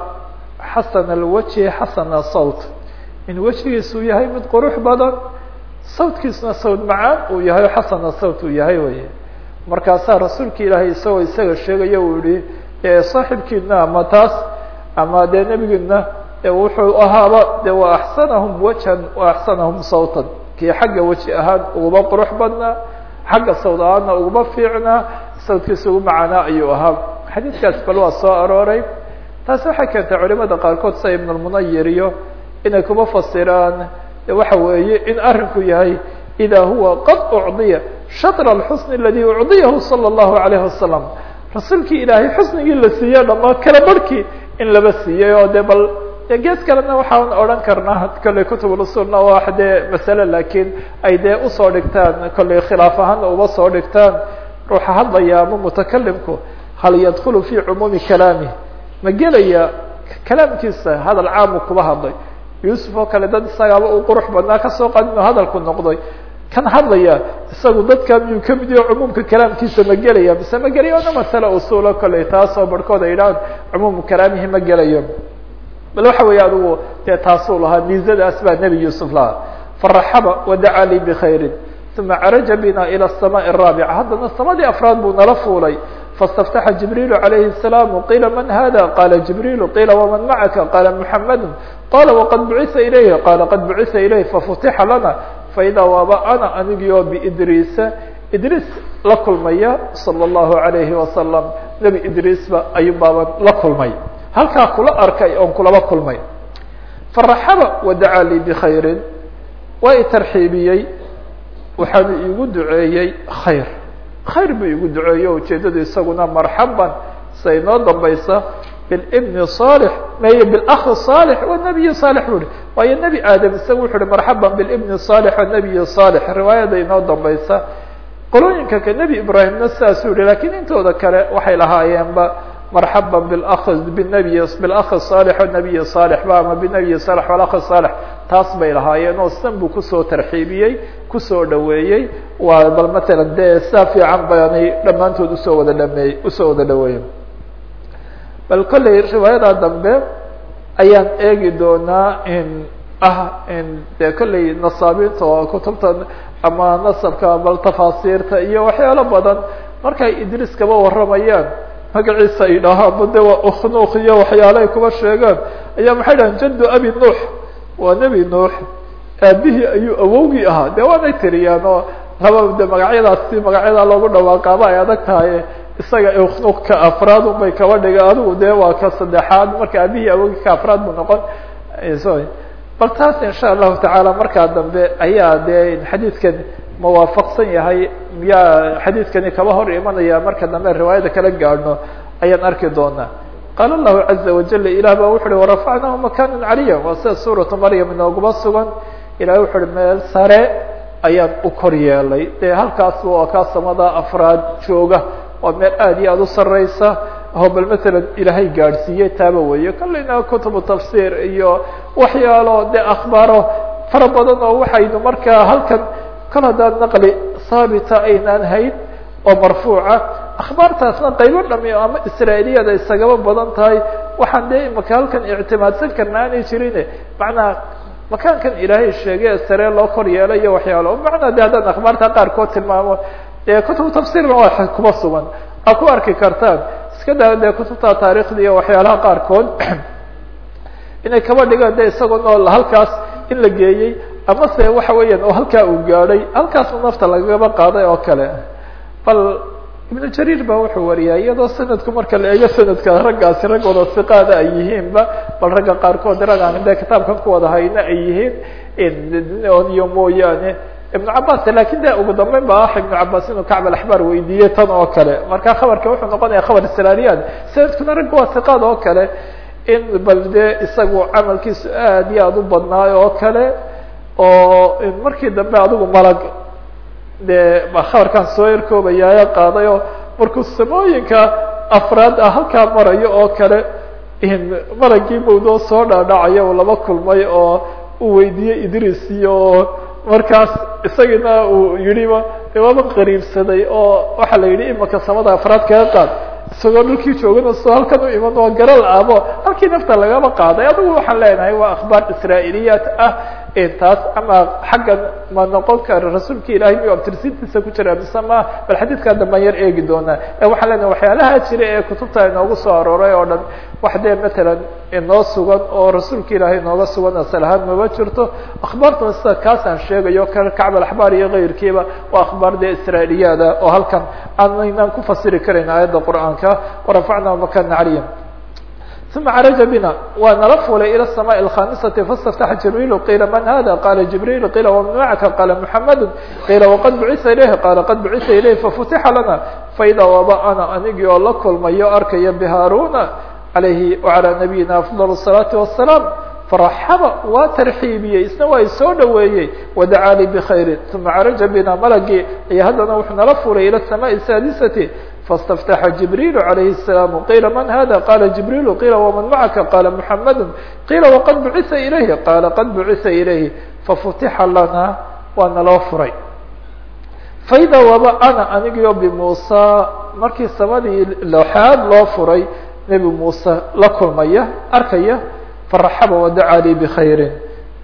S1: xasana alwajhi xasana sawt. In wejigiisu yahay mid qurux badan sawtkiisuna sawt macaan uu yahay o xasana uu yahay weye markaasaa rasuulka ilaahay isagoo isaga sheegaya uu yihi saaxibkiina ama taas ama dee nebigiina wuxuu ahaaba de wa axsanahum wajhan wa axsanahum sawtan. Kii xagga weji ahaan uguba qurux badnaa xagga sawd ahaana uguba fiicnaa sawdkiisa ugu macaanaa ayuu ahaa. Xadiidkaas bal waa soo arooray. Taasi waxay keentay culimada qaarkood sida ibn iyo inay kuba fasiraan waxa weeye in arinku yahay ida huwa qad ucdiya shatr alxusn aladi ucdiyahu salى اllahu alayhi wasalam rasuulkii ilaahay xusnigii la siiye dhamaa kala barhkii in laba siiyey oo de bal de gees kalena waxaan odhan karnaa kolley kutubulusulna waa dee masale laakiin ay dee u soo dhigtaan kolley khilaaf ahaana uba soo dhigtaan ruuxa hadlaya ama mutakalimku hal yadkulu fi cumuumi kalaamih ma gelaya kalaamkiisa hadal caamu kuba hadlay yuusuf oo kale dad isagaaba uu qurux badnaa ka soo qaad inuu hadalku noqday kan hadlaya isagu dadka miyuu kamid yaho cumuumka kalaamkiisa ma gelaya mise ma gelayo ona masale usuulo kolley taasoo barhkood ay yidhahaan cumuumu kalaamihi ma gelayo bal waxa weeye adigu dee taasuu lahaa miizadaas baa nebi yuusuf lahaa faraxaba wadacaa lii bkhayrin uma caraja bina ilى الsamaء الraabica haddana samadii afraad buu nala fuulay faاstaftaxa jibriilu عalayhi الsalaam qiila man hada qala jibriilu qiila waman macaka qala muxamadu qala waqad bucisa ilayh qala qad bucisa ilayh fafutixa lana faidaa waaba ana anigi oo biidriisa idriis la kulmaya salى اllahu alayhi wasalam nebi idriisba ayuu baaban la kulmay. Halkaa kula arkay oon kulaba kulmay. Faraxaba wadacaa lii bkhayrin waa i tarxiibiyey. Waxaanu igu duceeyey khayr. Khayr buu igu duceeye ujeedada isaguna marxaban say noo dambaysa bilbni صالح may biاlأkhi صالح wالnabiyi صالح bu hi waayo nebi aadam isaga wuxu uhi marxaban bilbni صالح wالnabiyi صالح riwaayada inoo dambaysa qolooyinka ka nebi ibraahimna sidaasuu yihi lakiin intooda kale waxay lahaayeenba marxaba biاlأk bnabiy biاlأkhi صالح wالnabiyi صالح ba ama bnabiyi صالح wاlأkhi صالح taas bay lahaayeen oo san buu kusoo tarxiibiyey kusoo dhaweeyey waa bal matala dee saa fiican baanay dhammaantood usoo wada dhameey usoo wada dhaweeyey bal kolley riwaayada dambe ayaan eegi doonaa in ah in dee kolley nasaabiinta oo kutubta ama nasabka bal tafaasiirta iyo waxyaalo badan. Markay idriis kaba warramayaan magaciisa ay dhahaan de waa uknuuk iyo waxyaale ay kuba sheegaan. Ayaa maxay dhahan jaddu abi nuux. Waa nebi nuux. Aabihii ayuu awowgii ahaa. De waanay tiriyaan oo laba de magacyadaas si magacyadaa loogu dhawaaqaaba ay adag tahay isaga uknuuka afraad un bay kaba dhiga adigu de waa ka saddexaad. Marka aabihii awowgii ka afraad buu noqon. Bal taas insha allahu tacaala markaa dambe ayaa de xadiidkan mawaafaqsan yahay. Miyaa xadiidkani kaba hor imanaya marka dambe riwaayada kala gaadhno ayaan arki doonaa. Qaala allahu caza wajal ilah baa wuxu uhi warafacnahu makana caliya waa sida suuratu maryam inooguma sugan. Ilahi wuxu uhi meel sare ayaan u kor yeelay. Dee halkaas waa kaa samada afraad jooga waa meel aad iyo aada u sareysa oo bal masalan ilaahay gaadhsiiyey taaba weeye kolleyna kutubu tafsiir iyo waxyaalo de akhbaaro fara badan oo waxaynu markaa halkan kol haddaan naqli haabita aynaan hayn oo marfuuca akhbaartaasna qaybo dhami ama israailiyada isagaba badan tahay. Waxaan dee imaka halkan ictimaadsan karna aanay jirin macnaa makaankan ilaahay sheegay sare loo kor yeelay iyo waxyaalo. Macnaa de haddaan akhbaarta qaarkood tilmaamo dee kutubu tafsiirna waa kuma sugan. Aa ku arki kartaan. Iska daa dee kutubta taarikhda iyo waxyaalaha qaarkood inay kaba dhigaan de isagoo nool halkaas in la geeyey ama se waxa weeyaan oo halkaa uu gaadhay halkaasna nafta lagaba qaaday oo kale. Bal ibnu jariir ba wuxuu wariyaa iyadoo sanadku marka la eego sanadka raggaasi rag siqaada ay yihiinba bal ragga qaarkood rag aan de kitaabkan ku wada hayna ay yihiin iyo mooyaane ibnu cabas laakiin de ugu dambeyn ba ah ibnu cabas inuu kacb alaxbaar weydiiyey tan oo kale. Marka khabarka wuxuu noqonaya khabar israaliyaad sanadkuna ragga waa siqaad oo kale in bal de isagu camalkiisu aad iyo aada u badnaayo oo kale oo markii dambe adigu malag. Dee khabarkaan soo erkoobayaayo qaaday oo markuu samooyinka afraad ah halkaa marayo oo kale malagii mawdoo soo dhaadhacaya uu laba kulmay oo uu weydiiyey idris iyo markaas isagina uu yihiba de waaba qariibsaday oo waxaa la yidhi imaka samada afraad qaad isagoo dhulkii joogana soo halkan u iman oo garal abo halkii nafta lagaba qaaday. Adigu waxaan leenahay waa akhbaar israailiyaat ah. Taas ama xaggan ma noqon kara rasuulka ilahay miyu abtirsintiisa ku jira mise ma bal xadiidkaa dambaan yar eegi doonaa. Waxaan leenahay waxyaalaha jira ee kutubta inoogu soo arooray oo dhan wax dee matalan inoo sugan oo rasuulka ilaahay inooga sugan asal ahaan maba jirto. Akhbaartuna sida kaasaan sheegayo ka kacb alaxbaar iyo kayrkiiba waa akhbaar dee israailiyaada oo halkan aanaynan ku fasiri karayn aayadda qur'aanka warafacnaa makana caliya ثuma caraja bina waa nala fulay ilى الsmاء الkhamisati faاstaftaxa jibril qila man hada qala jibril qila wman macaka qala mحamadu qila wqad bucisa ilayhi qala qad bucisa ilayhi fafutixa lana faida waba ana anigii oo la kulmayo arkaya bharuna عalayhi وعalى nabiyina afضل الصلاaةi والسلام faraxaba waa tarxiibiyey isna waa isoo dhaweeyey wadacaa lii bkhayri ثuma caraja bina malagii iyo haddana wuxuu nala fulay ilى الsmاء السادسة فاstفتح جibrيل عليه السلام قيل من hذا قال جibrيل قيل ومن معka قال محمد قيل وqad بعثa إليه قال qad بعثa إليه ففتiحa lana waa naloo furay فإdا waba أنا anigio بموسى markii samadii lxaad loo furay نبi موسى la kulmaya arkaya فرaxba وdacaa lii بخayri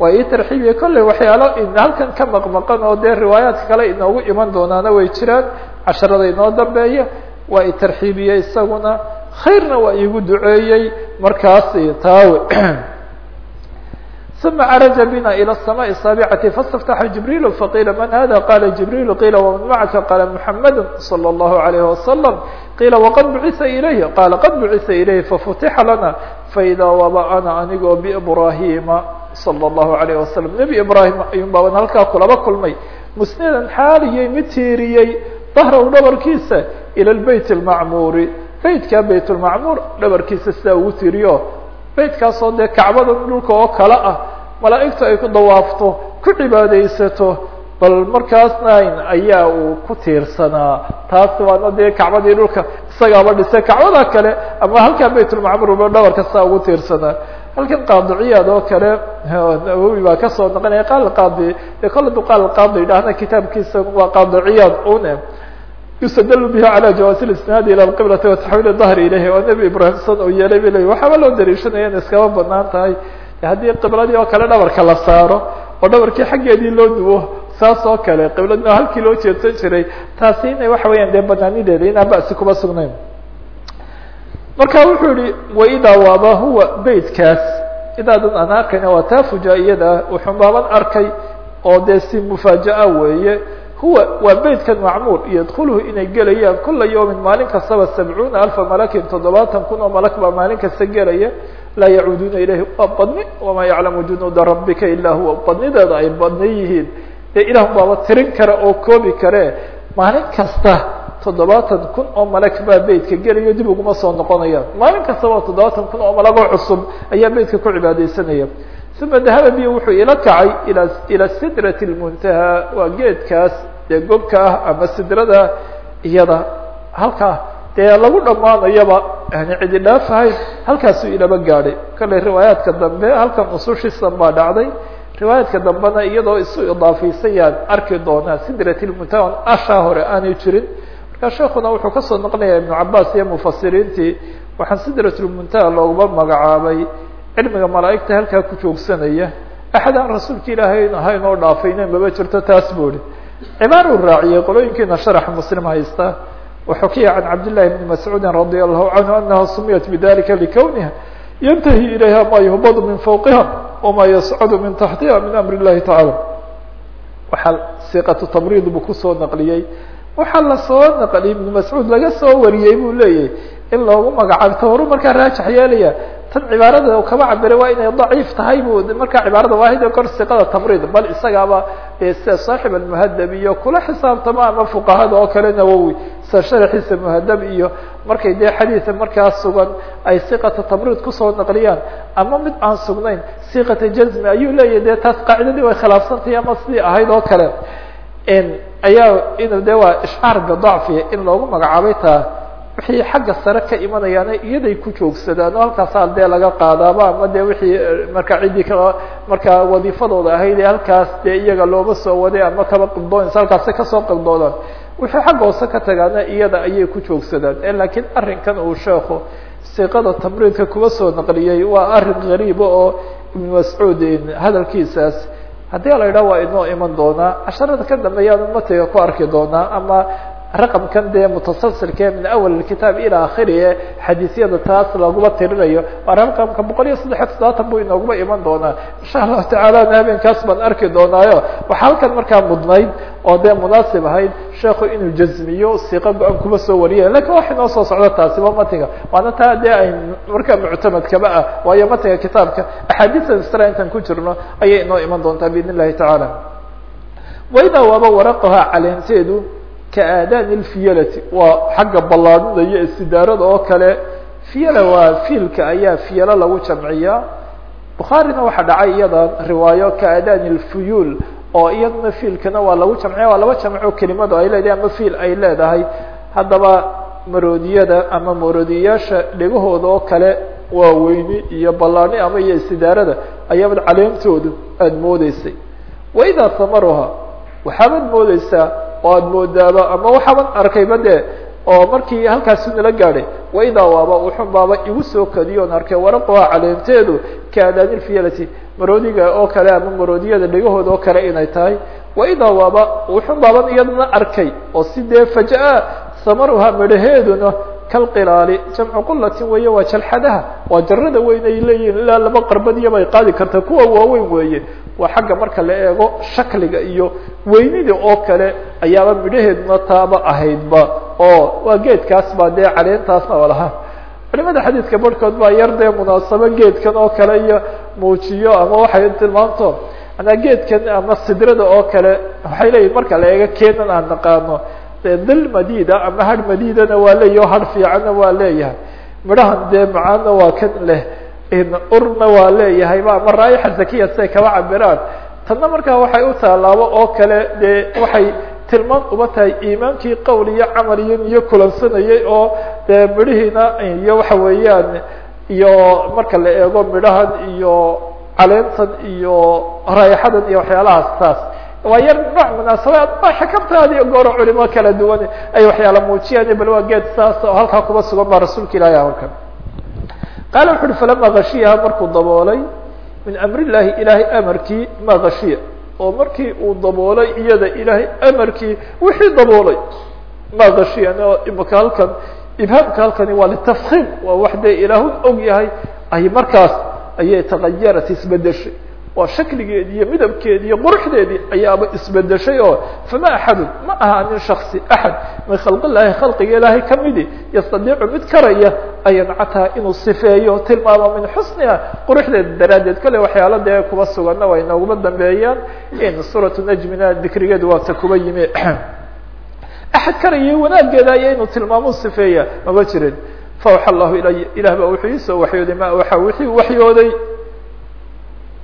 S1: waa ii tarxiibiya kolley waxyaalo halkan ka maqmaqan oo dee riwaayaadka kale inoogu iman doonaana way jiraan casharada inoo dambeeya waa i tarxiibiyey isaguna khayrna waa iigu duceeyey markaas taawe ثuma caraja bina ilى الsmاء السaaبcati faاstaftaxa jibril faqila man hada qala jibril qila wman macaka qala mحamad slى الlahu عalيه وasلم qila wqad bucisa ilayh qala qad bucisa ilayh fafutixa lana faida waba ana anigoo bإbrahima slى الlahu عalيه wasalam nebi ibrahim ayun baaban halkaa kulaba kulmay musnadan xaaliyey mid tiiriyey dahraw dhabarkiisa ilى bayt اmacmuuri baytkaa baytulmacmuur dhabarkiisa sidaa ugu tiriyo. Baytkaasoo dee kacbada dhulka oo kale ah malaaigtu ay ku dawaafto ku cibaadaysato bal markaas ayaa uu ku tiirsanaa. Taas waana dee kacbadii dhulka isagaaba dhisay kacbada kale ama halkaa baytulmacmuur ba dhabarka sidaa ugu tiirsanaa. Halkan qaadiciyaad oo kale nawowi baa ka soo naqinaya qaal qaadi dee qaal qaadi idhaahna kitaabkiisa waa qaadiciyaad une yustadl bh عalى jawاز ااsnaad ilى اqiblati وataxwiil ظahri ilayhi oo nebi ibrahim san uu yeelay ba ley waxaaba loo dariishanaya in iskaba banaan tahay haddii qibladii oo kale dhabarka la saaro oo dhabarkii xaggeedii loo duwo saas oo kale qibladna halkii loo jeedsan jiray taasi ina waxa weeyaan dee banaanideeda inaan basi kuma sugnayn marka wuxuu yihi waidaa waaba huwa beytkaas idaadan aan arkayna waa taa fujaa-iyada wuxuu baaban arkay oo dee si mufaaja'a weeye huwa waa beytkan macmuur yadkulhu inay gelayaan kula yawmin maalin kastaba sabcuuna alfa malakin toddobaatan kun oo malak baa maalin kasta gelaya. Laa yacuuduuna ilayhi waa badni wamaa yaclamu junuuda rabbika ilaa huwa. Badnideeda ay badni yihiin. Dee ilah baaba tirin kara oo koobi kare. Maalin kasta toddobaatan kun oo malak baa beytka gelayo dib uguma soo noqonayaan. Maalin kastaba toddobaatan kun oo malagoo cusub ayaa beytka ku cibaadeysanaya uma dahaba biyo wuxuu ila kacay ila ila sidrati lmuntahaa waa geedkaas dee gobka ah ama sidrada iyada halkaa dee lagu dhammaanayaba yani cidi dhaaf ahayn halkaasuu ilaba gaadhay kale riwaayaadka dambe halkan usushisan baa dhacday riwaayaadka dambena iyadoo isu idaafeysayaan arki doonaa sidrat lmuntaha ashaa hore aanay jirin markaa sheekuna wuxuu ka soo noqonaya ibnu cabaas iyo mufasiriintii waxaan sidrat lmuntaha looguma magacaabay cilmiga malaa'igta halkaa ku joogsanaya. Axad aan rasuulka ilaahay ahayn oo dhaafayna maba jirto taas buu ihi cibaaruu raaciyey qolooyinkiina sharaxa muslim haysta. Waxukiya can cabdillahi bni mascuudin radia allahu canhu anaha sumiyat bidalika likowniha yantahi ilayha ma yuhbadu min fawqiha wama yascadu min taxtiha min amri اllahi tacala waxaa siqatu tabriid buu ku soo naqliyey. Waxaa la soo naqliyey ibnu mascuud laga soo wariyey buu leeyahy in loogu magacaabto horu markaa raajix yeelaya tan cibaarada kaba cabiray waa inay daciif tahay bu markaa cibaarada waahida kor siqada tamrid bal isagaaba sida saaxib almuhadab iyo kula xisaabtama ama fuqahada oo kale nawowi sida sharaxiisa muhadab iyo markay dee xadiida markaa sugan ay siqata tamrid ku soo naqliyaan. Ama mid aan sugnayn siqata jazmi ayuu leeyahy dee taas qaacidadii way khilaafsantahay ama sidii ahayd oo kale. Ayaa in de waa ishcaar bidacfiya in loogu magacaabay taa wixii xagga sare ka imanayaana iyaday ku joogsadaan oo halkaasaa dee laga qaadaaba ama de wixii markaa ciddii ka markaa wadiifadooda ahayd ee halkaas dee iyaga looma soo waday ama kaba qibdoonaysa halkaasay ka soo qibdoodaan. Wixii xagga ka tagaana iyada ayay ku joogsadaan. Laakiin arrinkan uu sheekhu siiqada tamriidka kuba soo naqliyey waa arrin gariiba oo ibnu mascuud hadalkiisaas. Haddii la yidhaha waa inoo iman doonaa casharada ka dambeeyaan matiga ku arki doonaa ama raqamkan dee mutasalsilke min awal kitaab ilaa akhiri ee xadiisyada taas laguma tirinayo waa raqamka boqol iyo saddex iyo toddobaatan buu inooguma iman doonaa. Insha allahu tacaalana habeenkaas baan arki doonaayo. Waxaa halkan markaa mudnayd oo dee munaasib ahayd sheekhu inuu jazmiyo siiqo go-an kuma soo wariya laakiin wax inoo soo socdo taasiba matiga. Waana taa dee ay markaa muctamadkaba ah waayo matiga kitaabka. Axaadiista intaan ku jirno ayay inoo iman doontaa biidn illahi tacaala. Waidaa waaba waraqaha caleenteedu kaadaan ilfiyalati waa xagga ballaadida iyo istidaarada oo kale fiyala waa fiilka ayaa fiyalo lagu jamciyaa bukhaarina waxaa dhacay iyada riwaayo kaadaan ilfuyuul oo iyaduna fiilkana waa lagu jamciya waa laba jamco kelimadu ay leedahay ama fiil ay leedahay haddaba maroodiyada ama maroodiyayaasha dhegahooda oo kale waa iyo ballaani ama iyo istidaarada ayaabad caleemtoodu aada moodeysay waidaa samaruha waxaabaad moodeysaa oo aada moodaaba ama waxaaban arkayba dee oo markii halkaasi nala gaadhay waidaa waaba uxun baaba igu soo kadiyo on arkay waraqoha caleenteedu kaadaanilfiyalati maroodiga oo kale ama maroodiyada dhegahooda oo kale inay tahay. Waidaa waaba uxun baaban iyadana arkay oo si dee faja-a samaruha midhaheeduna kalqilaali jamcu qulatin weeye waa jalxadaha waa jarada weyn ay leeyihiin ilaa laba qarbadiya bay qaadi kartaa kuwa waaweyn weeye. Waa xagga marka la eego shakliga iyo weynida oo kale ayaaba midhaheeduna taaba ahaydba oo waa geedkaas baa dee caleentaasna oo lahaa culimada xadiidka barhkood baa yar dee munaasabo geedkan oo kale iyo muujiyo ama waxay tilmaamto manaa geedkan ama sidrada oo kale waxay leeyihiin marka la eego keenan aan naqaano dee dil madida ama har madidana waa leeyahy o har fiicanna waa leeyahay. Midhahan dee macaanna waa kan leh. Urna waa leeyahayba ama raayaxa zakiya siay kaba cabiraan tanna markaa waxay u taalaabo oo kale dee waxay tilmaan uba tahay iimaankii qowl iyo camal iyo niyo kulansanayay oo dee midhihiina iyo waxa weeyaan iyo marka la eego midhahan iyo caleentan iyo raayaxadan iyo waxyaalahaas taas waa yar nooc munaasabaad waa xikamtaadi gooro culimo kala duwan ay waxyaala muujiyaan bal waa geed saas oo halkaa kuba sugan baa rasuulka ilahi halkan. Qaala wuxu uhi falama kashiyaha markuu daboolay min amr illaahi ilaahay amarkii ma kashiya oo markii uu daboolay iyada ilaahay amarkii wixii daboolay ma kashiyan oo imaka halkan ibhaamka halkani waa litafkiim waa wax dee ilaahun og yahay ay markaas ayay tagayarat isbedeshay waa shakligeedi iyo midabkeedi iyo quruxdeedii ayaaba isbedeshay oo fama axadun ma aha nin shaksi axad. Min khalq illaahi khalqiga ilaahay kamidi yastadiicu mid karaya an yancataha inuu sifeeyo tilmaamo min xusniha. Quruxdeeda daraaddeed kale waxyaala dee kuba suganna way nooguma dambeeyaan. In suuratu najmina dikrigeedu waata kuba yimi. Axad karaya wanaageeda aya inuu tilmaamo sifeeya mama jirin fawaxa allahu ilay ilah baa wuxuu iisoo waxyooday ma waxa wixii waxyooday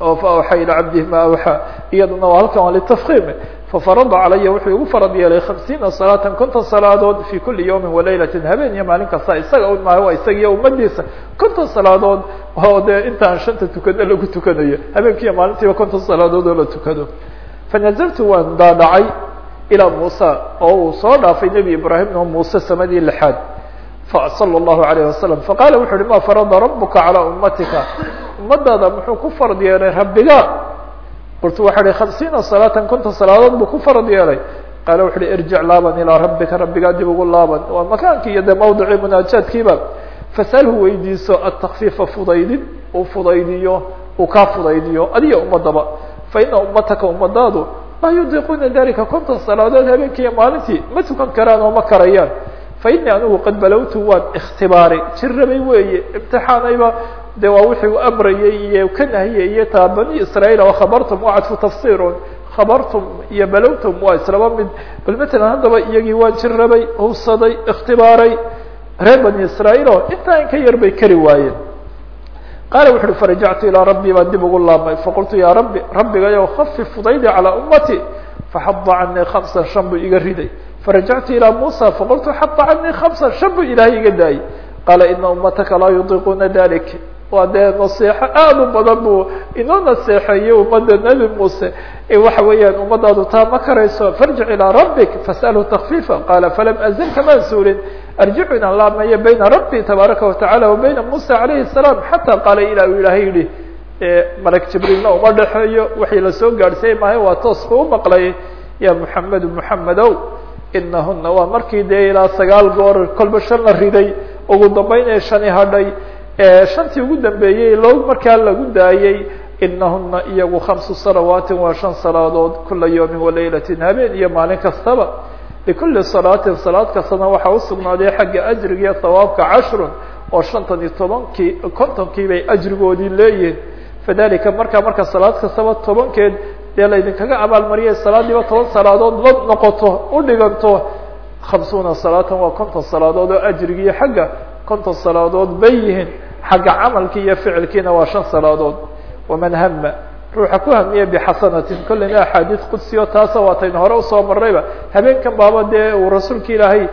S1: oo faawxa ilى cabdihi ma awxa iyaduna waa halkan waa litafkiim fafarada calaya wuxuu igu farad yeelay hamsiina salaata konton salaadood fi kuli yawmi walaylatin habeen iyo maalin kasta isaga un maaha waa isaga iyo umadiisa konton salaadood oo dee intaan shanta tukado lagu tukanayo habeenkiiyo maalintiiba konton salaadood oo la tukado fanazaltu waan daadhacay ilaa muusa oo uu soo dhaafay nebi ibraahim oo muuse samadii lixaad salى الlahu عalيه wasalam faqala wuxu uhi ma farada rabuka calى umatika Ummadaada muxuu ku farad yeelay rabbiga? qultu waxa hi hamsiina salaatan konton salaadood buu ku farad yeelay. Qaala wuxu uhi irjic laaban ilaa rabbika rabbigaa dib ugu laaban. Waa makaankii iyo dee mawdicii munaajaadkiiba. Fasalhu weydiiso atakfiifa fudaydin uu fudaydiyo uu kaa fudaydiyo adiyo ummadaba faina ummataka ummadaadu laa yudiiquna dalika konton salaadood habeenkiiyo maalintii ma tukan karaan oo ma karayaan fainii anugu qad balowtu waan ikhtibaari jir rabay weeye imtixaanayba de waa wixii u amrayay iyo ka nahiyay iyo taa bani israail oo khabartum acadfu tafsirun khabartum iyo balowtum waa islaba mid. Bal matalan haddaba iyagii waan jir rabay hubsaday ikhtibaaray. Reer bani israail oo intaa in ka yar bay kari waayeen. Qaala wuxu uhi farajactu ilaa rabbi baan dib ugu laabmay. Faqultu yaa rabbi rabbigayow khafif fudaydi calaa ummati faxada canii khamsan shan buu iga riday. farajactu ilىa musa faqultu xada canii khamsa shan buu ilaahay iga daayay qaala ina ummataka laa yudiiquna dalik waa dee naseexo aada u badan buu inoo naseexeeyey ummadda nebi muuse waxa weeyaan ummadaadu taa ma karayso farjic ilىa rabbik fasأlhu takfifa qaala falam azil kamaan suulin arjicu inaan laabmayo bayna rabbi tabaaraka watacala wa bayna musa calayhi الsalaam xataa qaala ilaa uu ilaahay yihi malag jibriilna uma dhexeeyo waxii lasoo gaadhsiiyey maayo waa toos ku u maqlay ya muxamedu muxamedow inahuna waa markii dee ilaa sagaal goor kolba shan la riday ugu dambeyn ee shani hadhay shantii ugu dambeeyey loo markaa lagu daayey inahuna iyagu khamsu salawaatin waa shan salaadood kula yawmin walaylatin habeen iyo maalin kastaba likuli salaatin salaad kastana waxaa usugnaaday xagga ajriga iyo hawaabka cashrun oo shantan iyo tobankii kontonkii bay ajrigoodii leeyihiin fadalika markaa marka salaad kastaba tobankeed dee laydinkaga abaalmariyay salaadiiba toban salaadood la noqoto u dhiganto. Khamsuuna salaatan waa konton salaadood oo ajrigiiyo xagga konton salaadood bay yihiin. Xagga camalkii iyo ficilkiina waa shan salaadood. Waman hama ruuxa ku hamiye bixasanatin. Kolleyna axaadiis qudsiyo taasa waataynu hore u soo marnayba habeenkan baaba dee uu rasuulka ilaahay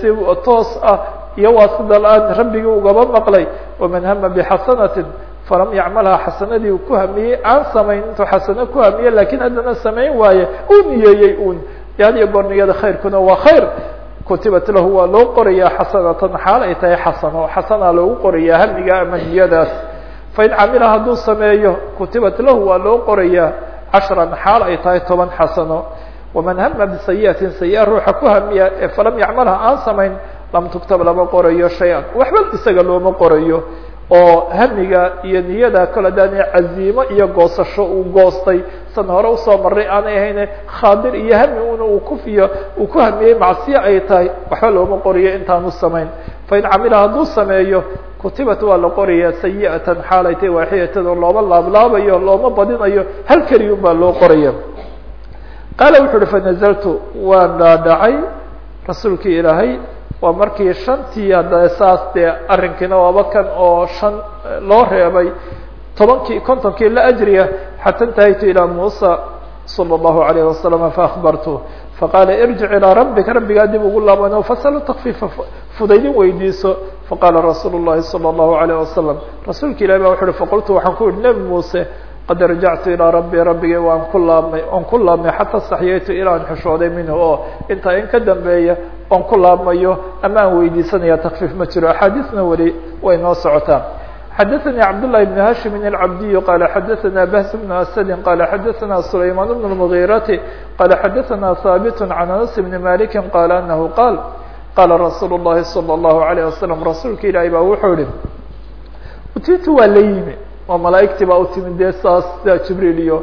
S1: si toos ah iyo waa sida la'aan rabbigii ugaba maqlay. Waman hama bixasanatin falam yacmalha xasanadii uu ku hamiyey aan samayn intuu xasano ku hamiye laakiin haddana samayn waaye uu niyeeyey un had iyo goor niyada khayrkuna waa khayr. Kutibat lahu waa loo qorayaa xasanatan xaal ay tahay xasano. Xasana loogu qorayaa hamiga ama niyadaas. Fain camila hadduu sameeyo kutibat lahu waa loo qorayaa cashran xaal ay tahay toban xasano. Waman hama bisayiatin sayi-a ruuxa ku hamiya ee falam yacmalha aan samayn lam tuktab lama qorayo shay-an. Waxba isaga looma qorayo oo hamiga iyo niyada kale daani caziimo iyo goosasho uu goostay. San hore u soo maray aanay ahayne khaadir iyo hami una uu kufiyo uu ku hamiyey macsiyo ay tahay waxba looma qoriyo intaanu samayn. Fain camila hadduu sameeyo kutibat waa la qorayaa sayi'atan xaalay tahy waaxidatan oo looma laablaabayo looma badinayo hal keliyun baa loo qoraya qaala wuxu uhi fanazaltu waan dhaadhacay rasuulkii ilaahay waa markii shantii hadda saas dee arrinkiina waaba kan oo shan loo reebay tobankii kontonkii la ajriya xata intahaytu ilaa muusa salى الlahu عalayه wasalam faakbartu faqaala irjic ilىa rabbika rabbigaa dib ugu laabano fasalu takfiifa fudaydin weydiiso faqaala rasuulu الlahi salى الlahu عalayه wasalam rasuulka ilahi ba wuxu uhi faqultu waxaan ku yihi nebi muuse qad rajactu ilىa rabbi rabbigay waan ku laabmay oon ku laabmay xata staxyaytu ilaan xishooday minhu oo intaa in ka dambeeya oon ku laabmayo ama aan weydiisanaya takfiif ma jiro axaadiisna weli way noo socotaa xadaثnي cabdاللahi بن hashim الcabdiy qala xadaثna bahs بن asadi qala xadaثna sulayman بن الmغيrati qala xadaثna haabit عan anas بn maliki qala anahu qaal qala rasuul الlahi salى الlahu عalيه wasalam rasuulka ilaahi baa wuxuu ihi utitu waa la yimi oo malaaigtii baa utimid dee saas sida jibriil iyo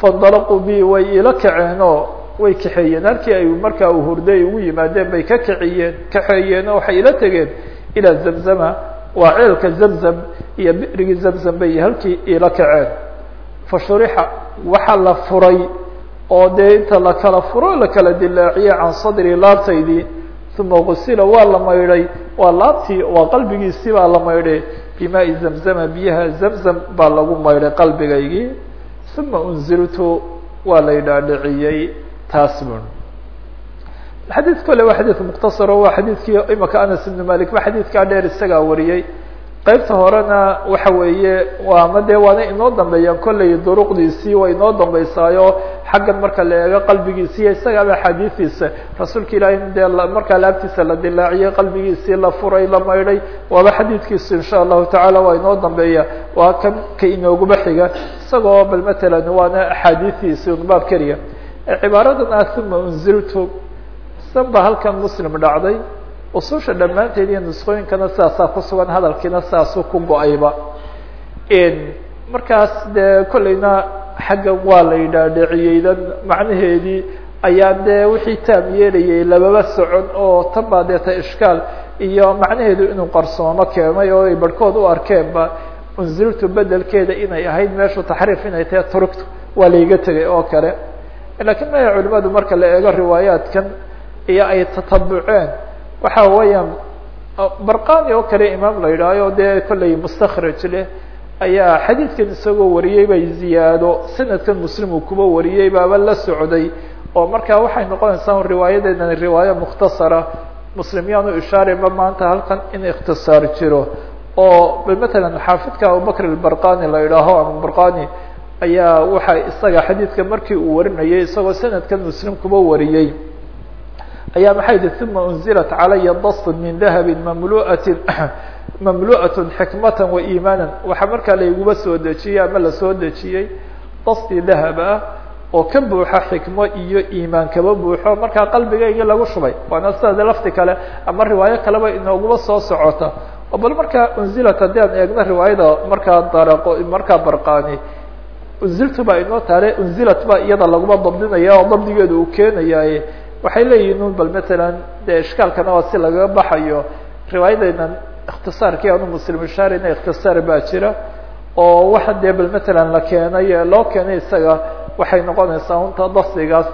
S1: faاndalaquu bi way ila kaceen oo way kaxeeyeen. Halkii ay markaa u hurday ugu yimaadeen bay ka kaciyeen kaxeeyeen oo waxay ila tegeen ilaa zamzama. Waa ceelka zamzam iyo bi'rigii zamzam bay halkii ila kaceen. Fashurixa waxa la furay oo dee inta la kala furo la kala dilaaciyey can sadri laabtaydii uma gusila waa la maydhay waa laabtii waa qalbigiisii baa la maydhay bimaai zamzama biyaha zamzam baa lagu maydhay qalbigaygii uma unziltu waa la idhaadhiciyey taas bun xadiid kole waa xadiid mukhtasaro waa xadiidkii imaka anas ibn malik ba xadiidkaa dheer isagaa wariyey qeybta horena waxa weeye waa ma dee waana inoo dambeeyaan kolley duruqdiisii way inoo dambeysaayo xaggan marka la eego qalbigiisiiyo isagaaba axaadiistiisa. Rasuulka ilaahay dee markaa laabtiisa la dilaaciyey qalbigiisii la furay la maydhay waaba xadiidkiisu insha allahu tacaala waa inoo dambeeya. Waa kan ka inooguba xiga isagoo bal matalan waana axaadiistiisi un baab keliya. Cibaaradan ah uma unziltu san halkan muslim dhacday ususha dhammaanteed iyo nusqooyinkana sidaasaa ku sugan hadalkiina sidaasuu ku go'ayba. Markaas dee kolleyna xaggan waa la yidhaadhiciyeydan macnaheedii ayaa dee wixii taam yeelayay lababa socon oo tan baa deeta ishkaal iyo macnaheedu inuu qarsoomo keenay oo ay barhkood u arkeenba unziltu bedelkeeda inay ahayd meeshu taxriif inay tahay turugtu waa laiga tegay oo kale. Lakiin maya culimadu marka la eego riwaayaatkan iyo ay tatabuceen waxa weeyaan barqani oo kale imaam la yidhaaho dee kollay mustakhraj leh ayaa xadiidkan isagoo wariyey bay ziyaado sanadkan muslim uu kuba wariyey baaba la socday oo markaa waxay noqonaysaa riwaayadeedan riwaayo mukhtasara muslim yaanu ishaareba maanta halkan in ikhtisaar jiro oo matalan xaafidka abubakr albarqani la yidhaaho ama barqani ayaa waxa isaga xadiidka markii uu warinayay isagoo sanadkan muslim kuba wariyey ayaa maxay yihi uma unzilat calaya dastun min dahabin mamluatin mamlu'atun xikmatan wa iimaanan waxaa markaa laiguba soo dejiyey ama la soo dejiyey dasti dahab ah oo ka buuxa xikmo iyo iimaan kaba buuxo markaa qalbigayga lagu shubay waana sida lafti kale ama riwaayo kaleba inooguba soo socota oo bal markaa unzilat haddii aan eegno riwaayada markaa daraqo markaa barqani unziltu baa inoo taale unzilat baa iyada laguma dabdinaya oo dabdigeedu uu keenayaaye waxay leeyihiin un bal matalan dee ishkaalkana waa si lagaga baxayo riwaayadeynan ikhtisaarkii aanu muslim ishaarina ikhtisaar baa jira oo waxa dee bal matalan la keenay loo keenay isaga waxay noqonaysaa unta dasigaas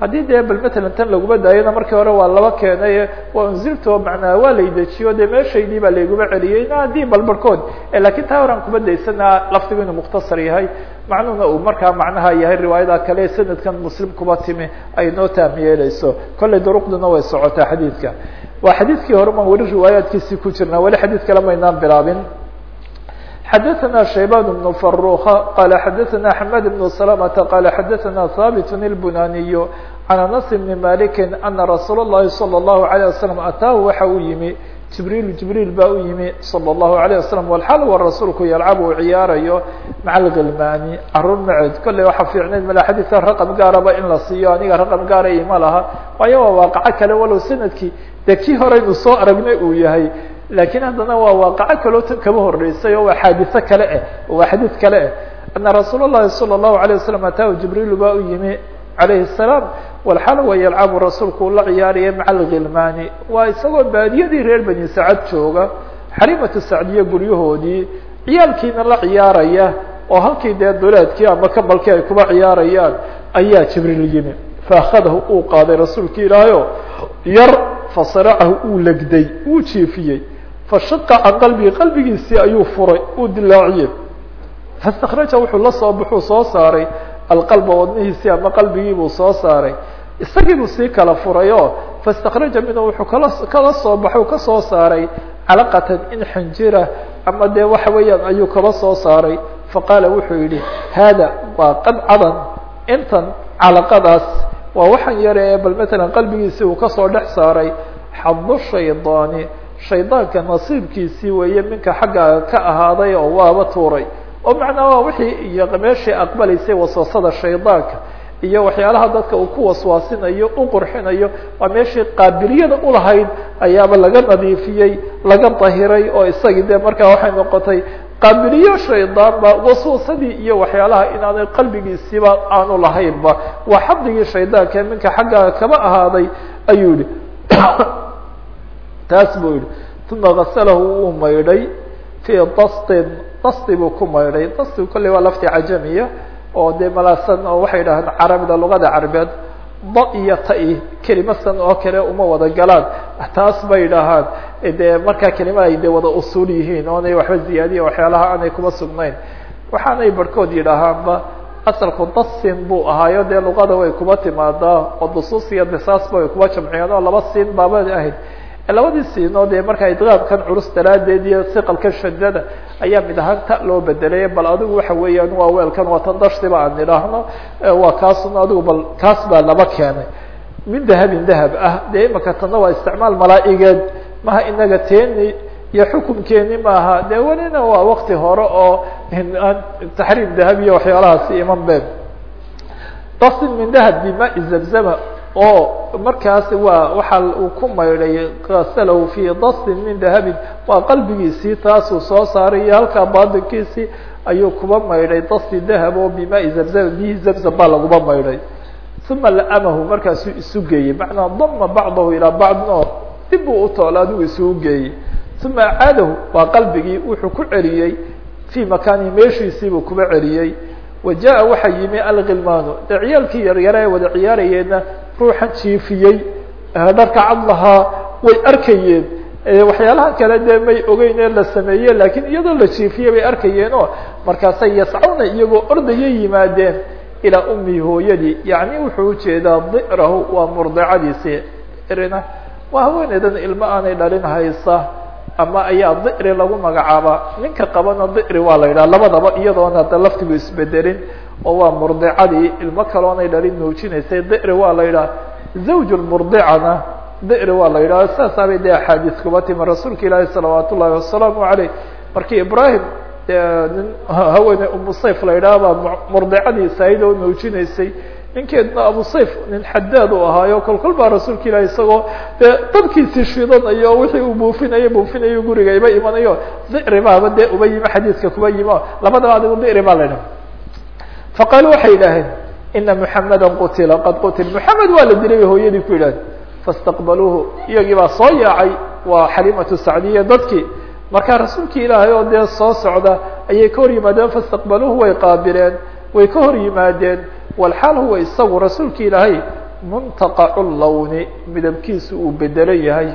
S1: haddii dee bal matalan tan laguma daayana markii hore waa laba keenay waa unzilto macnaa waa laydejiyo dee meeshaydii baa layguma celiyey. Haddii bal barhkood lakiin taa horaan kuma daysana laftigu inuu mukhtasar yahay. Macnuhuna uu markaa macnaha yahay riwaayada kale sanadkan muslim kuba timi ay noo taam yeeleyso kollay duruqduna way socotaa xadiidka. Waa xadiidkii hore maan weli riwaayaadkiisii ku jirnaa weli xadiid kale bilaabin xadaثna شhaybان بن فروخ qال xadaثna حماد بن سلمة qال xadaثna ثابت البناني عن أنس بن مالك أنa رsuuل اللhi صلى الله عليه وسلم atاaه waxa uu yimi جibrيل جibrيل baa u yimi صلى الله عليه وسلم والxal wa rasuulku yalcab uu ciyaarayo maع الغilmani caruur maceed kolley waxa fiicneyd mala xadiثka raqم gaaraba in la siiyo aniga raqم gaara ima laha waayo waa waaqaco kale walow sanadkii de kii horeynu soo aragnay uu yahay lakiin haddana waa waaqaco kaloo tan kaba horeysay oo waa xaadiثo kale ah waa xadiid kale ah أna rasuul الlahi salى الlahu عalيه waسلم ataahu jibril baa u yimi عalayه السلام walxal wa yalcabu rasuulku ula ciyaaraya maca alghilmani waa isagoo baadiyadii reer bani sacad jooga xarimatu sacdiya guryahoodii ciyaalkiina la ciyaaraya oo halkii dee duleedkii ama kabalkii ay kuba ciyaarayaan ayaa jibriil yimi faakadahu uu qaaday rasuulki ilaahayo yar fasaracahu uu legday uu jiefiyey fashaqa can qalbihi qalbigiisii ayuu furay uu dilaaciyey. Faاstakraja wuxuu la soo baxuu soo saaray alqalba wadnihiisii ama qalbigii buu soo saaray. Isagii buu sii kala furay oo faاstakraja minhu wuxuu kala kala soo baxu ka soo saaray calaqatan in xinjira ama dee waxa weeyaan ayuu kaba soo saaray. Faqaala wuxuu yihi haada waa qadcadan intan calaqadaas waa waxaan yare bal matalan qalbigiisii uu ka soo dhex saaray xadu shaydaani shaydaanka nasiibkiisii weeye minka xagga ka ahaaday oo waaba tuuray. oo macnaa waa wixii iyo meeshii aqbalaysay waswasada shaydaanka. iyo waxyaalaha dadka uu ku waswaasinayo u qurxinayo waa meeshii qaabiliyada ulahayd ayaaba laga nadiifiyey laga dahiray oo isagii dee markaa waxay noqotay qaabiliyo shaydaanba waswasadii iyo waxyaalaha inaanay qalbigiisiiba aanu lahaynba waa xadigii shaydaanka minka xaggaa kaba ahaaday ayuu yihi taas buu yihi uma gasalahu uu maydhay fii dastin dasti buu ku maydhay. Dastigu kolley waa lafti cajamiya oo dee malaasan oo waxay dhahaan carabida luqada carabeed da iyo oo kale uma wada galaan. Taas bay dhahaan dee markaa kelima ay de wada usuul yihiin oonay waxba ziyaadiya waxyaalaha aanay kuma sugnayn. Waxaanay barhkood yidhaahaanba asalku dasin buu ahaayo dee luqada way kuba timaadaa oo dusuus iyo disaasba way kuba jamciyeen oo laba siin baaba ahayd labadii siinood ee markaa idqaamkan culus daraadeed iyo siqalka shadada ayaa mid ahaan loo bedelay bal adigu waxa weeyaan waa weelkan waa tan dashtiba aan nidhaahno waa kaasun adigu bal kaas baa laba keenay. Min dahabin dahab ah. Dee imaka tanna waa isticmaal malaa'igeed. Maha inaga teeni iyo xukumkeeni maaha. Dee welina waa wakti hore oo taxriim dahab iyo waxyaalahaasi iman been. Dasin min dahab bimai zamzama oo markaas waa waxa uu ku maydhay kasalahu fi dasin min dahabin. Waa qalbigiisii taasuu soo saaray iyo halkaa baadinkiisii ayuu kuba maydhay dasi dahab oo bimai zamzam bihi zamzam baa laguba maydhay. Uma la'amahu markaasuu isu geeyey. Macnaa dama bacdahu ilaa bacdin dib buu utool adigu isugu geeyey. Uma acaadahu waa qalbigii wuxuu ku celiyey fii makaanihi meeshiisiibuu kuba celiyey wa jaa waxaa yimi alkhilmaanu dee ciyaalkii yaryara ee wada ciyaarayeenna ruuxan jiifiyey dharka cad lahaa way arkayeen waxyaalaha kale dee may ogeyn ee la sameeye laakiin iyadoo la jiifiyey bay arkayeen oo markaasay yascawna iyagoo ordaya yimaadeen ilaa ummihi hooyadii yacni wuxuu u jeedaa dirahu waa murdicadiisi dirina waa haweeneydan ilmo aanay dhalin haysa ama ayaa diri lagu magacaabaa ninka qabana diri waa la yidhaha labadaba iyadoona da laftigu isbedelin oo waa murdicadii ilmo kaloonay dhalin nuujinaysay diri waa la yidhaha. Zawj murdicana diri waa la yidhaha. Saasaabay dee axaadiis kuba timi. Rasuulka ilaahi salawaat ullahi wasalaamu aleyh markii ibrahim nin haweeney umu sayf la yidhaha baa murdicadiisa ayd oo nuujinaysay ninkeedna abu sayf nin xadaad u ahaayo kol baa rasuulka ilahi isagoo dee dadkiisii shidanayo wixii uu buufinayo buufinayo guriga iba imanayo. Diri baaba dee uba yimi xadiiska kuba yimo labadaba adigu diri baa la faqaaluu waxay yidhaaheen ina muxameda qutila qad qutil. Muxamed waa la dilay hooyadii ku yidhaaheen faاstaqbaluuhu iyagii baa soo yaacay waa xalimatu sacdiya dadkii. Markaa rasuulkii ilaahay oo dee soo socda ayay ka hor yimaadeen faاstaqbaluuhu way qaabileen way ka hor yimaadeen walxaal huwa isagu rasuulki ilaahay muntaqacu lawni midabkiisu uu bedelan yahay.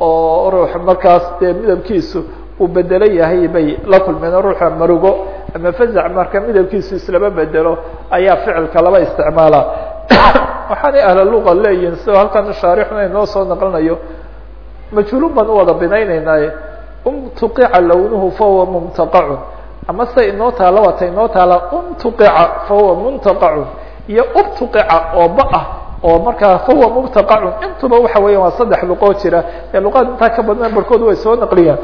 S1: Oo ruux markaas dee midabkiisu uu bedelan yahay bay la kulmeen. Ruuxa marugo ama fazac marka midabkiisu islama bedelo ayaa ficilka laba isticmaala waxaanay ahla luqa leeyihiin sidoo halkan shaarixuna inoo soo naqlinayo majhuulun baan uwada binayneynaaye umtuqica lawnuhu fahuwa mumtaqacun ama se inoo taala waata inoo taala umtuqica fahuwa muntaqacun. Iyo ubtuqica oo ba ah oo markaa fahuwa mubtaqacun intuba waxa weya waa saddex luqoo jira. Ee luqaad intaa ka badnaan barkood way soo naqliyaan.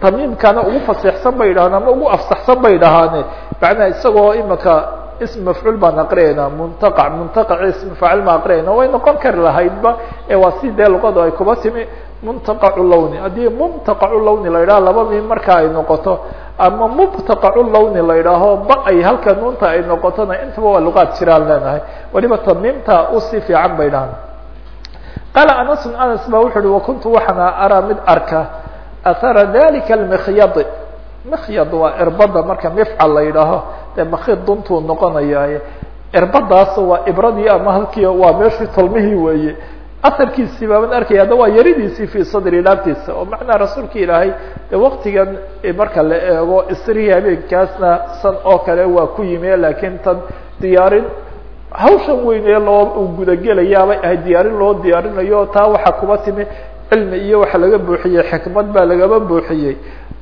S1: Tamiimkana ugu fasixsan bay yidhahaan ama ugu afsaxsan bay dhahaane macnaa isagoo imika ism mafcuul baan aqriyaynaa muntaqac muntaqac ism faacil ma aqriyayna way noqon kari lahaydba ee waa si dee luqadu ay kuba timi muntaqacu lawni. Haddii mumtaqacu lawni la yidhaho labadii marka ay noqoto ama mubtaqacu lawni la yidhaaho ba ay halka nuunta ay noqotona intaba waa luqaad jiraan leenahay. Waliba tamiimta u sii fiican bay dhahan qaala anasun anas ba wuxu uhi wakuntu waxaana araa mid arka ahara dalika almikhyad. Mikhyad waa irbada marka mifcal la yidhaaho dee makid duntuu noqonaya irbadaas waa ibradii ama halkii waa meeshii tolmihii weeye aarkiisii baaban arkaya hadda waa yaridiisii fi sadri laabtiisa oo macnaa rasuulka ilaahay de waktigan marka la eego isrihii habeenkaasna san oo kale waa ku yimi laakiin tan diyaarin hawshan weyn ee loo gudagelayaabay ahay diyaarin loo diyaarinayo taa waxaa kuba timi cilmi iyo waxa laga buuxiyey xikmad baa lagaba buuxiyey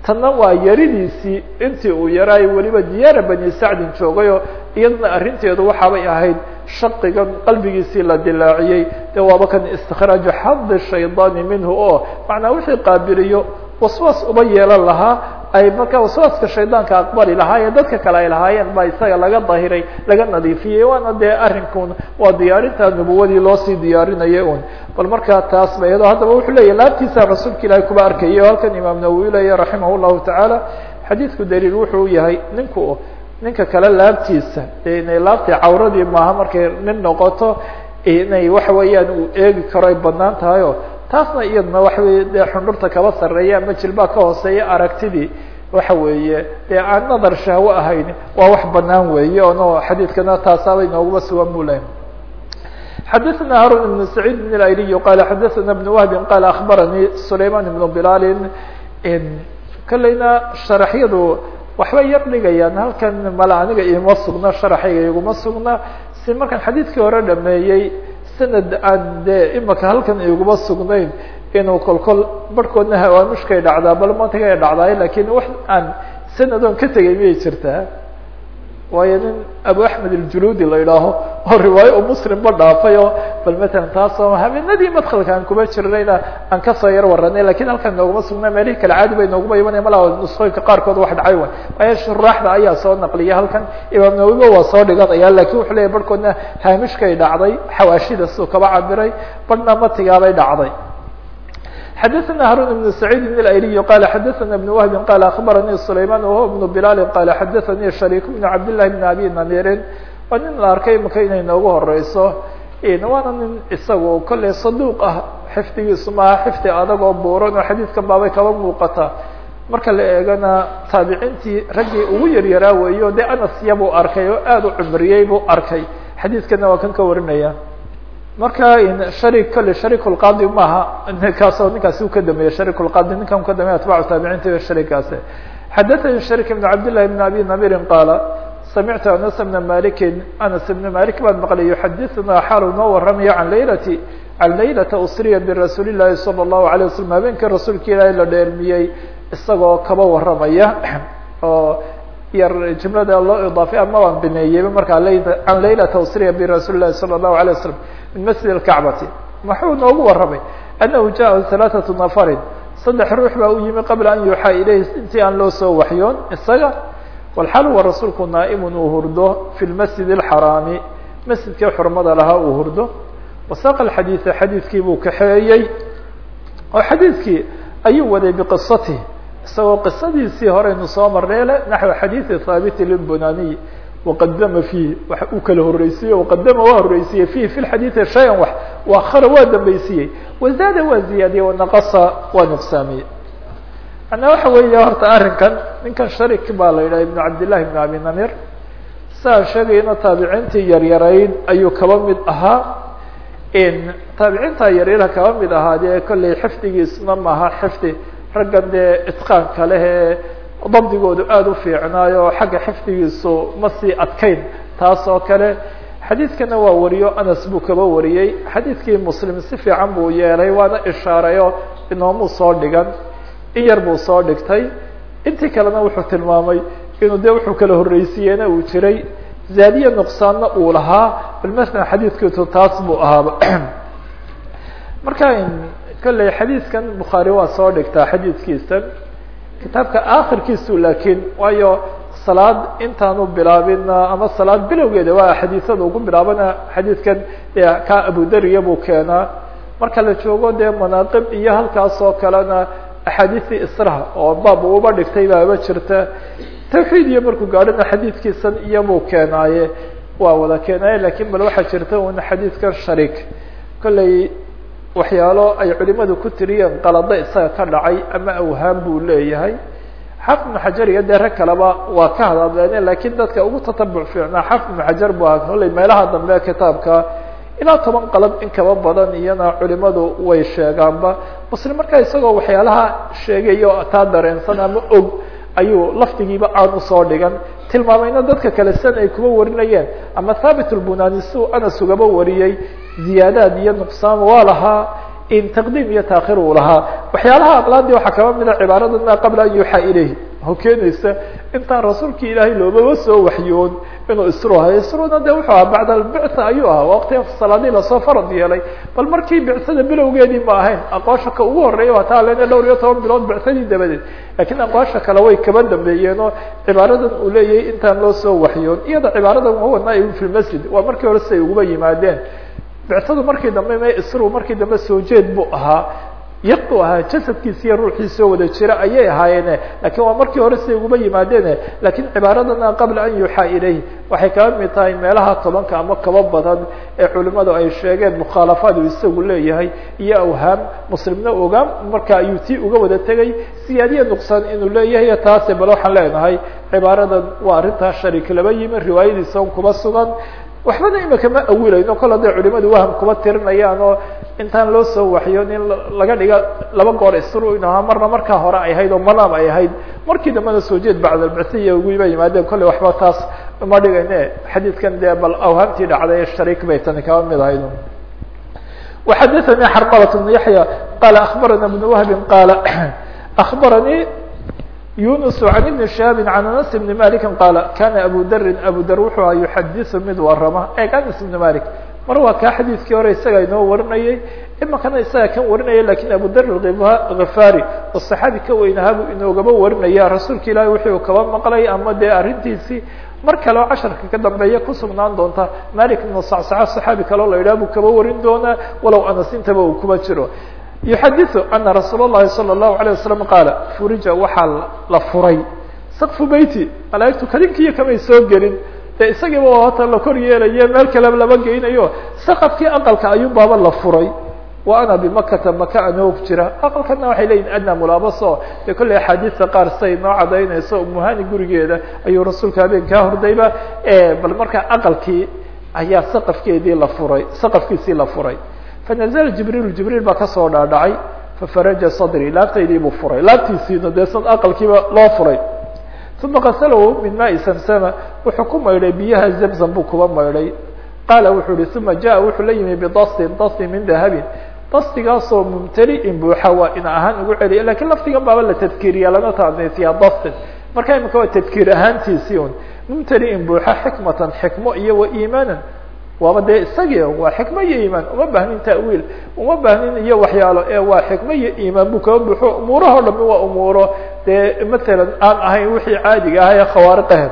S1: tanna waa yaridiisii intii uu yaraayo weliba diyaara bani sacdin joogayoo iyadana arrinteedu waxaabay ahayd shaqigan qalbigiisii la dilaaciyey. De waaba kan istikraaju xadi shaydaani minhu oo macnaa wixii qaabiliyo waswaas uba yeelan lahaa ay markaa waswaaska shaydaanka aqbali lahaayee dadka kale ay lahaayeen baa isaga laga dahiray laga nadiifiyey. Waana dee arrinkun waa diyaarinta nubuwadii loosii diyaarinaya un bal markaa taas ba iyadoo haddaba wuxuu leeyahy laabtiisa rasuulka ilaahay kuba arkayay oo halkan imaam nawowi leeya raximah llahu tacaala xadiidku daliil wuxuu yahay ninku ninka kale laabtiisa inay laabtii cawradii maaha markay nin noqoto inay waxa weeyaan uu eegi karo ay bannaan tahay o taasna iyadna waxa weye dee xundhurta kaba sarreeya ama jilbaa ka hooseeya aragtidii waxa weeye dee aan nadar shahwo ahayn waa wax banaan weeye ono xadiidkana taasaaba inoogaba sugan bu lehay xadaثna harun ibn سacيid بn اayriy qala xadaثna بn wahbi qala aخbaranii sulayman ibn bilaal kolleyna sharaxyadu waxbay yar dhigayaan halkan mala aniga ima sugna sharaxayga iguma sugna si markaan xadiidkii hore dhameeyey sanad aan dee imaka halkan iguma sugnayn inuu kolkol barhkoodna hawaamushkay dhacdaa bal mantigay dhacdaay laakiin wax aan sanadoon ka tegay miyay jirtaa waayo nin abu axmed aljuluudi la idhaaho oo riwaayo u muslimba dhaafay oo bal matalan taasoo habeenadii madkalka aan kuma jirnayna aan ka soo yar waranay laakiin halkan nooguma sugnaa meelihii kale caadi bay nooguma imanaya mala nusqooyinka qaarkood wax dhacay way waayo shuraaxda ayaa soo naqliya halkan imaam nawowiba waa soo dhiganaya laakiin wuxuu leyahy barhkoodna haamishkay dhacday xawaashida siduu kaba cabiray barhna matigaabay dhacday xadaثna harun بن سacيid بن اأyliي qala xadaثna بن wهbi qala aخbaranii سlayman whuwa بن بlal qala xadaثanii شharيk بن cabd للhi بن abi namirin waa nin la arkay imaka inay noogu horeyso waana nin isagu kolley saduuq ah xifdigiisu maaha xifdi adag oo buuran oo xadiidkan baabay kaba muuqata marka la eegana taabiciintii raggii ugu yaryaraa weeyo dee anas yabuu arkay oo aada u cumriyey buu arkay xadiidkana waa kan ka warinaya marka shari kolley sharikulqaadi maaha ninkaasoo ninkaasi u ka dameeyey sharikulqaadi ninkan u ka dameya atbacu taabiciinta sharikaasi. Xadathani sharik ibn cabdillahi bn abi namirin qaala samictu anas bna malikin anas ibna malik baan maqlay yuxadithuna xaalu noo waramaya can laylati can laylata usriya birasuuli llahi sala allahu alay wasalam habeenkii rasuulka ilaahay la dheelmiyey isagoo kaba waramaya oo yar jumlada loo idaafay ama waan bineeyeyba markaa can laylata usriya birasuuli llahi sala allahu alay wasalam min masjid alkacbati. Maxuu noogu waramay annahu jaa halaathatu nafarin. Saddex ruux baa u yimi qabla an yuuxaa ilayhi intii aan loo soo waxyoon isaga. Walxaal wa rasuulku naa'imun uu hurdo fi lmasjid alxaraami masjidkii xurmada lahaa uu hurdo. Wasaaqa alxadiida xadiidkii buu kaxeeyey. Oo xadiidkii ayuu waday biqisatih isagoo qisadiisii horeynu soo marneele naxwi xadiidi haabiti lilbunaniy waqadama fiih wax uu kala horeysiiye waqadama waa horeysiiyey fiih fi lxadiidi shay-an wax waakhara waa dambaysiiyey wazaada waa ziyaadiyey wanaqasa waa nuqsaamiyey manaa waxa weeya horta arrinkan ninkan sharik baa la yidhaha ibnu cabdillahi ibn abi namir saa sheegayna taabiciintii yaryarayd ayuu kaba mid ahaa taabiciinta yaryara kaba mid ahaa dee kolley xifdigiisna maaha xifdi raggan dee itqaanka leh ee dabdigoodu aada u fiicnaayo xagga xifdigiisu ma sii adkayn. Taas oo kale xadiidkana waa wariyo anas buu kaba wariyey. Xadiidkii muslim si fiican buu yeelay waana ishaareyo inoomuu soo dhigan in yar buu soo dhigtay. Intii kalena wuxuu tilmaamay inuu de wuxuu kala horreysiiyena uu jiray. Zaadiye nuqsaanna uu lahaa. Bal masalan xadiidkiitu taas buu ahaaba. Marka kolley xadiidkan bukhaari waa soo dhigtaa xadiidkiisan kitaabka akhirkiisu laakiin waayo salaad intaanu bilaabina ama salaad bilowgeeda waa xadiisada ugu bilaabana xadiidkan ka abudariya buu keenaa. Marka la joogo dee manaaqib iyo halkaas kalena axaadiistii israha oo baab uba dhigtay baaba jirta. Tawxiid iyo markuu gaadhana xadiidkiisan iyobuu keenaaye. Waa wada keenaaye laakiin bal waxaa jirta un xadiidkan shariik. Kolley waxyaalo ay culimadu ku tiriyeen qalado isaga ka dhacay ama awhaam buu leeyahay. Xaafid ibnu xajar iyo dee rag kaleba waa ka hadadleen lakiin dadka ugu tatabuc fiicnaa xaafid ibnu xajar bu aha kolley meelaha dambe kitaabka ilaa toban qalad in kaba badan iyana culimadu way sheegaanba. Muslim markaa isagoo waxyaalaha sheegayo taa dareensan ama og ayuu lafdigiiba aan u soo dhigan. Tilmaamayna dadka kale san ay kuba warinayeen ama thaabit lbunani si anas ugaba wariyey ziyaadaad iyo nuqsaan waa lahaa in taqdiim iyo taakir uu lahaa. Waxyaalaha aqlaadii waxaa kaba mida cibaarada ma qabla an yuuxaa ilayh oo keenaysa intaan rasuulki ilaahay loobaba soo waxyoon inuu isru hayo. Isruna de wuxuu ahaa bacda albictha ayuu ahaa. Waqtiga salaadii la soo farad yeelay. Bal markii bictada bilowgeedii ma ahayn aqoosha ka ugu horreeya waa taa lena dhowr iyo toban bilood bictadii dabadeed. Lakiin aqoosha kale way kaba dambeeyeen oo cibaaradan uu leeyahay intaan loo soo waxyoon. Iyada cibaaradan huwa naaib fi lmasjid waa markii hore siay uguba yimaadeen bictadu markii dambe me isru markii dambe soo jeed buu ahaa. Yaqu ahaa jasadkiisa iyo ruuxiisoo wada jira ayay ahaayeene lakiin waa markii hore siday uguba yimaadeene lakiin cibaaradana qabla an yuuxaa ilayh waxay kaba mid tahay meelaha tobanka ama kaba badan ee culimadu ay sheegeen mukhaalafaad uu isagu leeyahay. Iyo awhaam muslimna ogaam marka ayuu tii uga wada tegay. Siyaadiya nuqsaan inuu leeyahay taase bal waxaan leenahay cibaaradan waa arrintaa shariik laba yimi riwaayadiisa un kuba sugan waxbana imika ma awilayno kol hadday culimadu waham kuba tirinayaan oo intaan loo soo waxyoon in laga dhiga laba goor isru in ahaa marna markaa hore ay ahayd oo manaam ay ahayd markii dambena soo jeed bacdalbicsiya uguba yimaadeen kolley waxba taas ma dhigayne xadiidkan dee bal awhaamtii dhacday shariik bay tani kaba mid ahayd وxadثnي xرqلة بن yaحyى qال أخbarana بن وهب qال أخbarnي yunus عan ibn shahabi can anas ibni maliki qaala kana abu darin abu dar wuxuu aha yuxadisu mid warama eeg anas ibn malik mar waa kaa xadiidkii hore isagaa inoo warinayay imakana isaga kan warinaya laakiin abu dar hafaari oo saxaabi ka weynahaabuu inoogaba warinaya rasuulka ilaahi wuxuu kaba maqlay ama dee arrintiisii mar kale oo casharka ka dambeeya ku sugnaan doonta malik ibn sacsaca saxaabi kaleo la yidhaha buu kaba warin doonaa walow anasinta intaba uu kuma jiro yuxadiثu ana rasuul الlahi salى الlahu عalيه wasalam qaala furija waxaa la furay sakfu beyti malaaigtu kadinkiiyo kamay soo gelin de isagiiba hata la kor yeelayo meel kaleba lama geynayo saqafkii aqalka ayuun baaba la furay wa ana bimakata maka anoog jira aqalkana waxay leeyihin adna mulaabaso dee kolley axaadiista qaar say noo cadaynayso umuhani gurigeeda ayuu rasuulka habeen kaa hordayba bal markaa aqalkii ayaa saqafkeedii la furay saqafkiisii la furay fanazla jibriil jibriil baa ka soo dhaadhacay fafaraja sadri laabtaydii buu furay. Laabtiisiina dee aqalkiiba loo furay. Uma qasalahu min maai samsama wuxuu ku maydhay biyaha zamzam buu kuba maydhay. Qaala wuxuu yihi uma jaءa wuxuu la yimi bidastin dasti min dahabin. Dastigaasoo mumtali'in buuxa waa in ahaan ugu celiya. Lakiin laftigan baaba la tadkiiriya lana taadneysiyaa dastin. Marka imika waa tadkiir ahaantiisii un mumtali'in buuxa xikmatan xikmo iyo wa iimaanan waaba dee isagii waa xikmo iyo iimaan. Uma baahnin ta'wiil uma baahnin iyo waxyaalo. Ee waa xikmo iyo iimaan buu kaba buuxo. Umuurahoo dhami waa umuuro. Dee matalan aan ahayn wixii caadiga ahaa ee khawaariqahe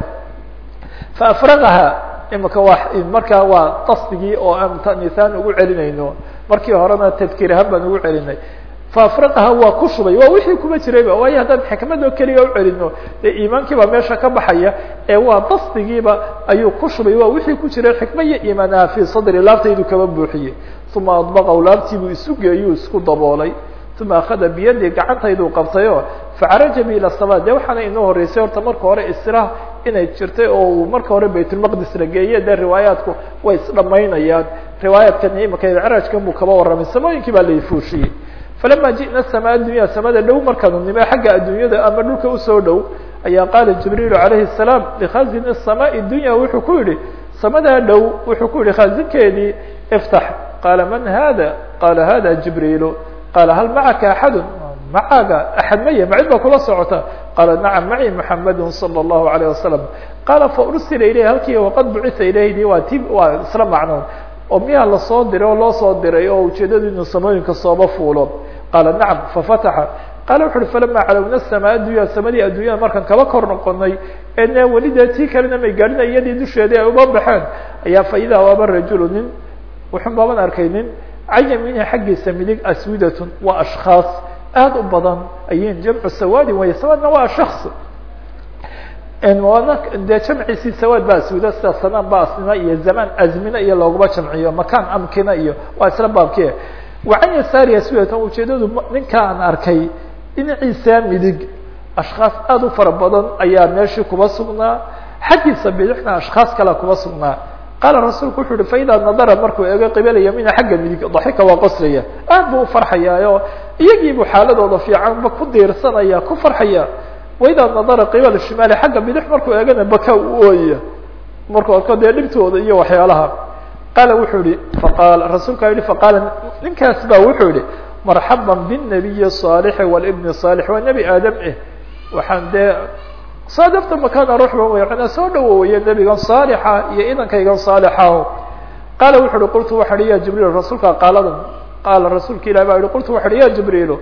S1: fa afraqaha imika waa markaa waa qasdigii oo aan tanisaan ugu celinayno. Markii horena tadkiir ahaan baan ugu celinay faafraqaha waa ku shubay waa wixii kuma jirayba waayo haddaan xikmadoo keliya u celino dee iimaankii meesha ka baxaya ee waa qasdigiiba ayuu ku shubay waa wixii ku jiray xikma iyo iimaanaha fii sadri laabtaydu kaba buuxiyey uma adbaqaw laabtiibuu isu geeyuu isku daboolay. Uma akhada biyadii gacantayduu qabtayo facaraja bi ila sama de waxaana inoo horeysay horta marka hore isra inay jirtay oo uu marka hore baytulmaqdis la geeye dee riwaayaatku way isdhamaynayaan riwaayaatkan imika icraajkan buu kaba warramay samooyinkii baa laifuushiyey falama ji'na samaa dunya samada dhow markaanu nime xagga adduunyada ama dhulka usoo dhow ayaa qaala jibriilu calayhi الsalaam likhazini الsamaai dunya wuxuu ku yihi samadaa dhow wuxuu ku yihi khazinkeedii iftax qaala man hada qaala hada jibriilu qaala hal macaka axadu macaaga axad maya macid baa kula socota qaala nacam maci muxamadu salى الlahu عalيه wasalam qaala faursila ilayh halkii waqad bucisa ilaydi waa ti waa isla macnoon oo miyaa la soo diray oo loo soo diray oo ujeedadu inuu samooyinka sooba fuulo? Qaala nacam fafataxa qaala wuxu uhi falama calowna samaa addunya samadii adduunyada markaan kaba kor noqonay ene weli dee tii kalena may gaadhina iyadii dusheedii ay uma baxeen. Ayaa faidaa waaba rajulu nin wuxun baaban arkay nin cayamina xaggiisa midig aswidatun waa ashkhaas aad u badan ayin jamcu sawaadin way sawaadna waa shaks dee jamciisii sawaad ba aswida sida sanaan ba asnina iyo zamaan azmina iyo looguma jamciyo makaan amkina iyo waa isla baabke wacan yasaari aswidatan ujeedadu ninka aan arkay dhinaciisa midig ashkhaas aad u fara badan ayaa meeshii kuba sugnaa xaggiisa bidixna ashkhaas kale kuba sugnaa. Qaala rasuulku wuxu uhi faidaa nadara markuu eego qibala yamiina xagga midig daxika waa qoslaya aad buu ufarxayaayo iyagiibuu xaaladooda fiicanba ku diirsanaya ku farxaya waidaa nadara qibal shimaali xagga bidix markuu eegana baka u ooya. Markuu arko dee dhibtooda iyo waxyaalaha. Qaala wuxuu ihi faqaala rasuulkaa yihi faqaala ninkaas baa wuxuu yihi marxaba binabiyi saalixi walibni saalix waa nebi aadam eh. Waxaan dee saa darta makaan aruuxba weecana soo dhawoowaya nebigan saalixa iyo idankaygan saalixaho qaala wuxu uhi qultu waxa hi ya jibriil rasuulkaa qaaladan qaala rasuulka ilahi baa yihi qultu waxa uhi ya jibriilu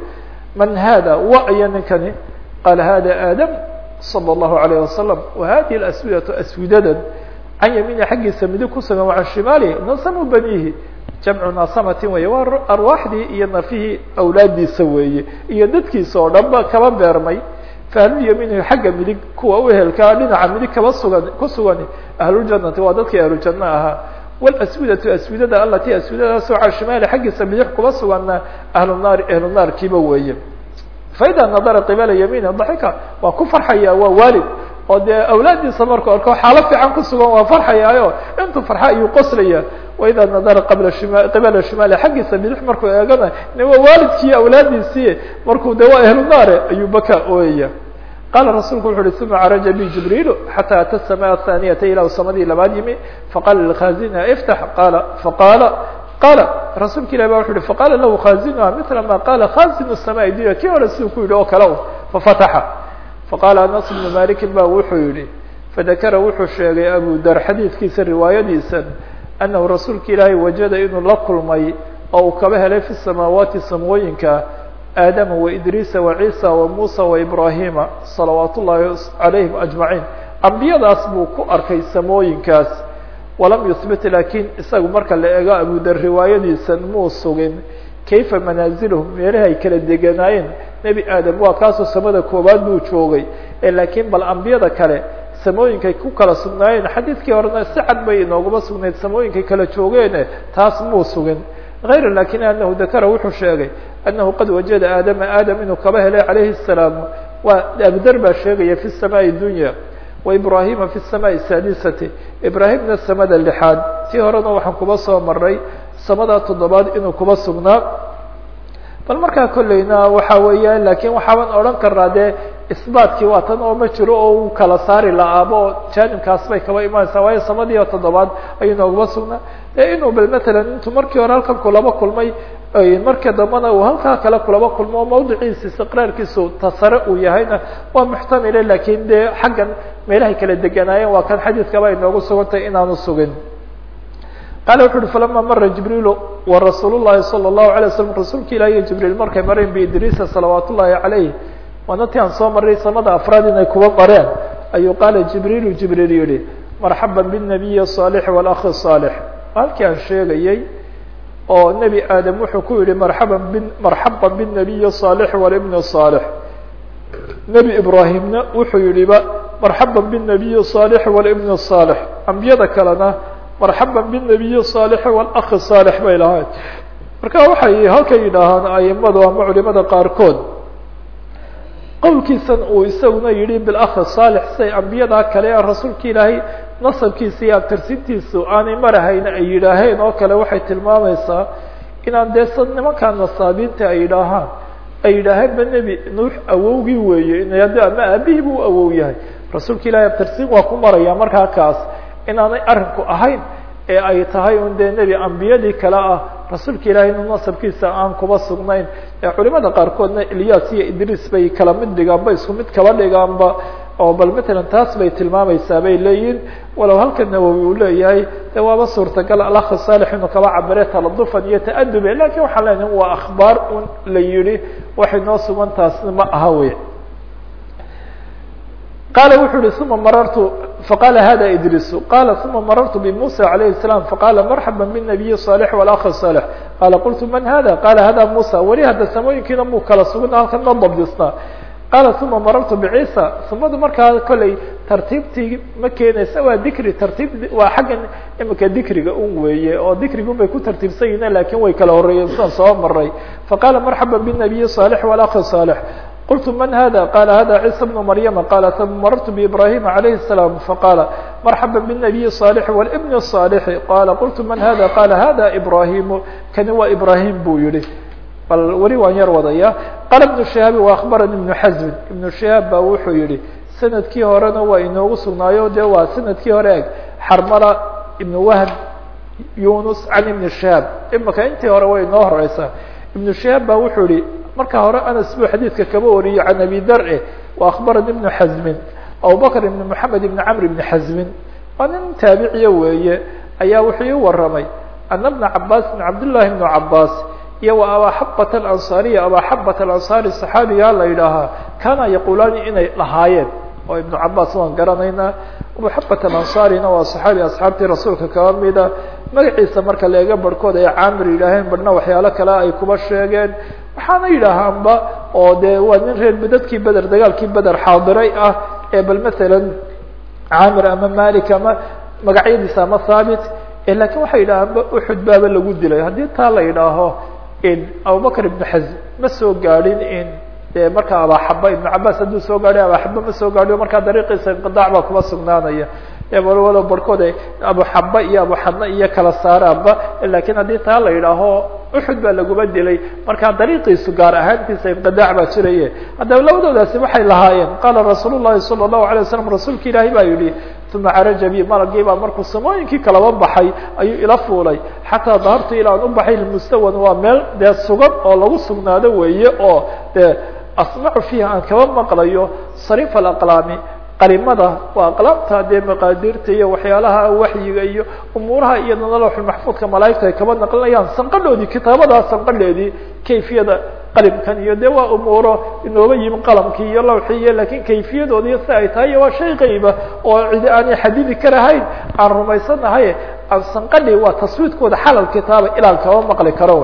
S1: man haada wa iyo ninkani? qaala hada aadam salى الlahu عalيه wasalam wa hadihi aswidatu aswidadan can yamiini xaggiisa midig ku sugan wa can shimaali nasamu banihi jamcu nasamatin weeye waa arwaaxdii iyo nafihii awlaadiisa weeye iyo dadkiisa oo dhan ba kaba beermay fahlulyamiini xagga midig kuwa u ehelkaa dhinaca midig kaba sugan ku sugan ahluljanati waa dadkii ahlujanno ahaa walaswidatu aswidada alati aswidadaasoo can shimaali xaggiisa bidix kuba suganna ahlunaari ahlunaarkiiba weeye faida nadara qibala yamiini daxika waa ku farxaya waa waalid. oo dee awlaadiisa markuu arko xaalo fiican kusugan waa farxayaayo. Intuu farxa ayuu qoslaya waida nadara qabla shima qibala shimaali xaggiisa bidix markuu eegana waa waalidkii awlaadiisii markuu de waa ehlunaare ayuu baka ooyaya qaala rasuulku wuxu uhi uma caraja bi jibriilu xata ata samaa thaaniyata ilah samadii labaad yimi faqala lkhazina iftax qaala faqaala qaala rasuulka ilah ba wuxu uhi faqala lahu khazinuha mila ma qala khazinu samaaءi dunya kii hore siduu ku yidhi oo kale fafataxa faqaala anas bnu malikin ba wuxuu yihi fadakara wuxuu sheegay abu dar xadiidkiisa riwaayadiisa annahu rasuulka ilaahay wajada inuu la kulmay oo uu kaba helay fi samaawaati samooyinka aadama waidriisa waciisa wamuusa waibrahima salawaat ullaahi calayhim ajmaciin ambiyadaas buu ku arkay samooyinkaas walam yuhbit laakiin isagu marka la eego abu dar riwaayadiisan muu sugin kayfa manaaziluhum meelaha ay kala deganaayeen nebi aadam waa kaasoo samada koobaad buu joogay laakiin bal ambiyada kale samooyinkay ku kala sugnaayeen xadiidkii horena si cad bay inooguma sugnayd samooyinkay kala joogeene taas muu sugin غayr lakin anahu dakara wuxuu sheegay anahu qad wajada aadama aadam inuu kaba helay calayhi الsalaam waa abudar baa sheegaya fi الsamaءi dunya waibrahima fi الsamaءi الsadisati ibrahimna samada lixaad tii horena waxaan kuba soo maray samada toddobaad inuu kuba sugnaa bal markaa kolleyna waxa weeyaan laakiin waxaaban odhan karnaa dee isbaatkii waa tan oo ma jiro oo uu kala saari la-aabo oo jaanibkaas bay kaba imanaysaa waayo samadii oo toddobaad ayuu nooguma sugnaa. Dee inuu bal matalan intuu markii hore halkan kulaba kulmay marka dambena uu halkaa kale kulaba kulmo mawdiciisa istiqraarkiisu tasare uu yahayna waa muxtamile laakiin dee xaggan meelahay kala deganaayeen waa kan xadiidkaba ay noogu sugantay inaanu sugin qala wuxu uhi falama mara jibriilu wa rasuul llahi salى الlahu alay waslam rasuulka ilahi iyo jibriil markay mareen biidriisa salawaat ullahi calayh waana ti aan soo maray samada afraad inay kuba mareen ayuu qaala jibriilu jibriil yihi marxaba bالnabiyi الصaalix wاlakhi الصaalix halkii aan sheegayey oo nebi aadam wuxuu ku yihi marxaba b marxaba bالnabiyi الصaalix wاlbn الصaalix nebi ibraahimna wuxuu yihiba marxaba bالnabiyi الصaalix wاlbn الصaalix ambiyada kalena marxaba binabiyi saalixi walakhi saalix bay lahayd. Marka waxay halkay yidhaahaan aimadu ama culimada qaarkood qowlkiisan uu isaguna yihi bilakhi saalix say ambiyadaa kale ee rasuulka ilaahay nasabkiisa iyo abtirsintiisu aanay marahayn ay yidhaaheen oo kale waxay tilmaamaysaa inaan dee nimankaa nasaabiinta ay yidhaahaan. Ay yidhaaheenba nebi nuux awowgii weeye ama aabihii buu awow yahay. Rasuulka ilahay abtirsin waa ku maraya markaa kaas inaanay arrinku ahayn ee ay tahay un dee nebi ambiyadii kale ah rasuulka ilahay inu nasabkiisa aan kuba sugnayn. Culimada qaarkoodna ilyas iyo idriis bay kala mid dhigaanba isku mid kaba dhigaanba oo bal matalan taas bay tilmaamaysaa bay leeyihiin walow halka nawowi uu leeyahay de waaba suurtagal alakhi saalix inuu kaba cabire taladufan iyo ta'adube laakiin waxaan leenahay waa akhbaar un la yihi waxay noo sugan taasna ma aha wey qala wuxuu yihi uma marartu faqala hada idrisu qala uma marartu bmusa عalayه السلام faqala marxaba bالnabiyi صالح wاlakhi صالح qala qultu man hada qala hada musa weli hadda samooyinkiina muu kala sugin halkan ma dabdisna qala uma marartu bciisa sumadu markaa kolley tartiibtii ma keenaysa waa dikri tartiib waa xaggan imika dikriga un weeye oo dikrigun bay ku tartiibsan yihiin lakin way kala horeeyeen sidaan soo maray faqala marxaba bالnabiyi صالح wاlakhi صالح qلت mن hda qال hda عيسى بن مريم qال marرت بإبراهيم عليه السلام فqال مرحبا بالنبي الصالح والبن الصالح qال qلت mن hda qال hda إبراهيم kani waa إبراهيم buu yihi bal weli waan yar wadaya qال بن شهاaب وأخبرني بن حزم بن شهاaب ba wuxuu yihi سندkii horena waa inoogu sugnaayo de waa سندkii hore eg xrmla بن وهب يونس عن بن شهاaب imika intii hore way inoo horeysaa بن شهاaب ba wuxuu yihi marka hore anas buu xadiidka kaba wariyey can abi darce wa akhbarani ibnu xazmin abubakr ibn moxamed ibn camr ibn xazmin waa nin taabiciya weeye ayaa wuxuu ii waramay ana bna cabaas bn cabdillahi bnu cabaas iyo wa abaxabat alansaariya abaxabat alansaari saxaabigaa la yidhaahaa. Kana yaqulaani inay lahaayeen oo ibnu cabaas waan garanaynaa abuxabat alansaarina waa saxaabi asxaabtii rasuulka kaba mida. Magaciisa marka leega barhkood ay caamir yidhaaheen barhna waxyaalo kale ay kuba sheegeen. Waxaana yidhaahaanba oo de waa nin reer dadkii beder dagaalkii beder xaadiray ah ee bal masalan caamir ama malik ama magacyadiisa ama thaabit. Lakin waxay yidhaahaanba uxud baaba lagu dilay. Haddii taa la yidhaaho abubakr ibnu xazm ma soo gaadhin in de markaa abaxaba ibnu cabaas hadduu soo gaadhay abaxaba ma soo gaadhi markaa dariiqiisa inqidaac baa kuma sugnaanaya walow barhkood abuxaba iyo abuxadna iyo kala saaraanba lakin haddii taa la yidhaaho uxud baa laguma dilay markaa dariiqiisu gaar ahaantiisa inqidaac baa jiraye haddaba labadoodaasi waxay lahaayeen qaala rasuul llahi salى الlahu alay waslam rasuulka ilaahi baa yihi uma caraja bi malagii baa markuu samooyinkii kalaba baxay ayuu ila fuulay. Xataa dahartu ilaa an u baxay lmustawan waa meel dee sugan oo lagu sugnaado weeye oo de asmacu fiiha aan kaba maqlayo sariif alaqlaami qalimada waa aqlaamta dee maqaadirta iyo waxyaalaha waxyiga iyo umuuraha iyo noloxulmaxfuudka malaaigta ay kaba naqlinayaan sanqadhoodii kitaabadaa sanqadheedii kayfiyada qalimkan iyo de waa umuuro inooba yimi qalamkii iyo lawxii iyo lakin kayfiyadoodiiyo si ay tahay waa shay qayba oo cidi aanay xadidi karahayn aan rumaysanahay aan sanqadhi waa taswiidkooda xalal kitaaba ilaan kaba maqli karo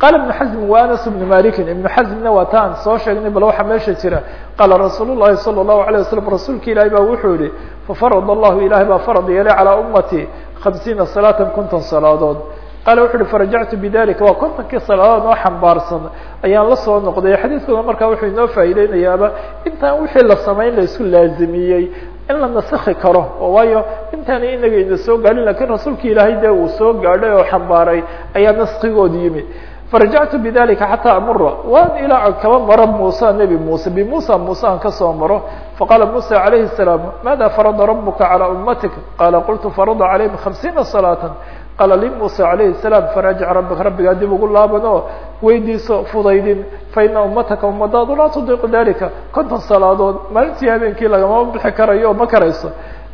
S1: qaala ibnu xazm wa anas ibnu malikin ibnu xazmna waa ta aan soo sheegnay bal waxaa meesha jira qaala rasuul llahi salى الlahu عalيه waslm rasuulka ilahi baa wuxuu yihi fafarad allahu ilahay baa farad yeelay calىa ummati hamsiina salaatan konton salaadood qaala wuxu uhi farajactu bidalika waa kontonkii salaadood noo xambaarsan ayaan la soo noqday xadiidkuna markaa wuxuu inoo faa'iideynayaaba intaan wixii la samayn la isku laazimiyey in la nasakhi karo oo waayo intaani inaga ina soo gaadhin lakiin rasuulka ilaahay dee uu soo gaadhay oo xambaaray ayaa naskigood yimi farajactu bidalika xataa amura waan ilaa kaba maro muuse nebi muuse bimuusa muuse aan kasoo maro faqaala musa calayhi الsalaam maada farada rabuka calى ummatik qaala qultu farada calayhim hamsiina salaata qaala li muuse calayhi الsalaam faraajic rabbika rabbigaa dib ugu laaban oo weydiiso fudaydin faina ummataka ummadaadu laa tudiiqu dalika konton salaadood maalintii habeenkii lagama bixi karayo oo ma karayso.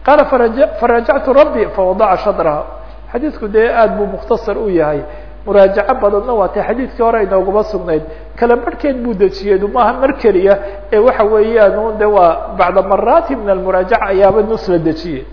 S1: Qaala faraajactu rabbi fawadaca shadraha. Xadiidku dee aad buu mukhtasar u yahay. Muraajaco badanna waa tay xadiidkii hore inooguma sugnayd kala barhkeed buu dejiyeedu maaha mar keliya ee waxa weeyaan de waa bacda maraati min almuraajaca ayaaba nus la dejiyey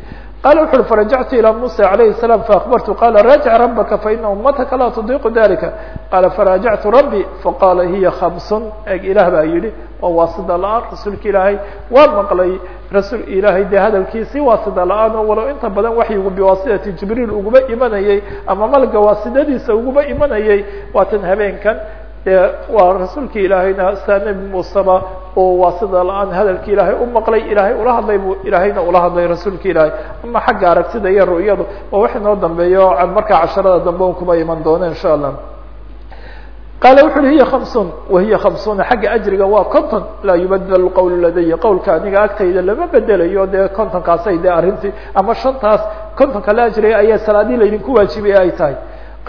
S1: qala wuxu uhi farajactu ilى musa عalayه السلام faakbartu qala raajic rabaka faina umataka laa tudiiqu dalika qala faraajactu rabbi faqala hiya hamsun eg ilaah baa yihi waa waasida la-aan rasuulka ilaahay waa maqlay rasuul ilaahay dee hadalkiisii waasida la-aan oo walow inta badan waxyigu biwaasidati jibriil uguba imanayey ama malga waasidadiisa uguba imanayey waatan habeenkan dee waa rasuulka ilaahayna saa nebi muuseba oo waasida la'aan hadalki ilaahay u maqlay ilaahay ula hadlay buu ilaahayna ula hadlay rasuulka ilaahay. Ama xagga aragtida iyo ru'yadu waa wax inoo dambeeyo markaa casharada dambe un kuma iman doono insha allah qaala wuxu uhi hiya hamsun wahiya hamsuuna xagga ajriga waa konton laa yubadel qowl ladaya qowlka aniga agtayda lama bedelayo dee kontonkaasay dee arrintii ama shantaas kontonka la ajriga ayaa salaadii laydinku waajibay ay tahay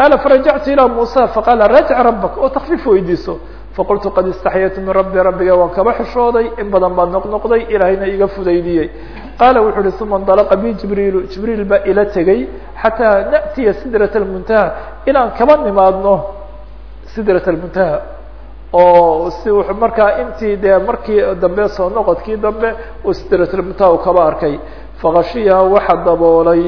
S1: qaala farajactu ilىa muuse faqaala rajic rabak oo takfiif weydiiso faqultu qad istaxyaytu min rabbi rabbiga waan kaba xishooday in badan baan noqnoqday ilaahayna iga fudaydiyey qaala wuxuu uhi uma indalaqa bi jibriilu jibriil baa ila tegey xataa na'tiya sidrata almuntaha inaan kaba nimaadno sidrat almuntaha oo si markaa intii dee markii dambe soo noqodkii dambe oo sidrat almuntaha u kaba arkay fagashiyaha waxa daboolay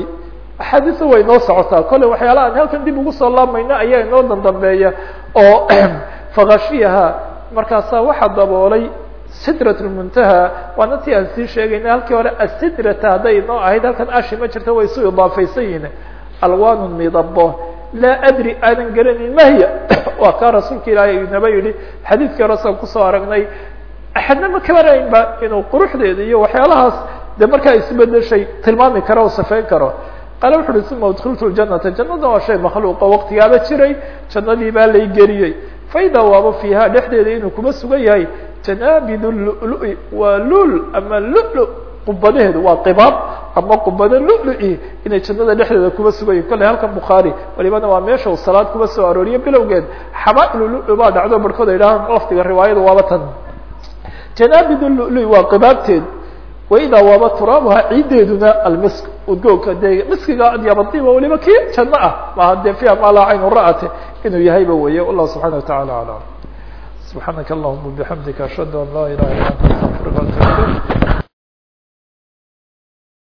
S1: axaadiisa way inoo socotaa. Kolley waxyaalaha aan halkan dib ugu soo laamayno ayaa inoo dandambeeya oo fakashiyaha markaasaa waxa daboolay sidrat lmuntaha waana tii aan sii sheegayna halkii hore asidrata hadday inoo ahayd halkan ashi ma jirta way isu idaafaysan yihiin alwaanun midabo laa adri aanan garanin mahya waa kaa rasuulka ilaahay inaba yihi xadiidkii hore ku soo aragnay axadna ma kabaraynba inuu quruxdeeda iyo waxyaalahaas de markaa isbedeshay tilmaami karo oo safeyn karo qaala wuxu uhi uma udkiltu ljanata jannada waa shay makhluuqa waktigaaba jiray jannadii baa lay geliyey. Faida waaba fiiha dhexdeeda inuu kuma sugan yahay janaabid lulu waa lul ama lulu. Qubadaheedu waa qibaab ama qubado lulu-i. Inay jannada dhexdeeda kuma sugan yihiin kolley halkan bukhaari walibana waa meesha uu salaad kuma soo arooriye bilowgeed. Xabaa'ilu lulu baa dhacdo barhkood ay dhahaan lafdiga riwaayada waaba tan. Janaabid lulu waa qibaabteed waidaa waaba turaabuha ciiddeeduna almisk udgoonka dee miskiga adyabadiba waliba kii janno ah maha dee fiha maa laa caynu ra'ate inuu yahayba weeye wallahu subxana watacala aclam subxaanaka allahuma bixamdika ashhadu an laa ilaha illa anta astaqfiruka atub ilayk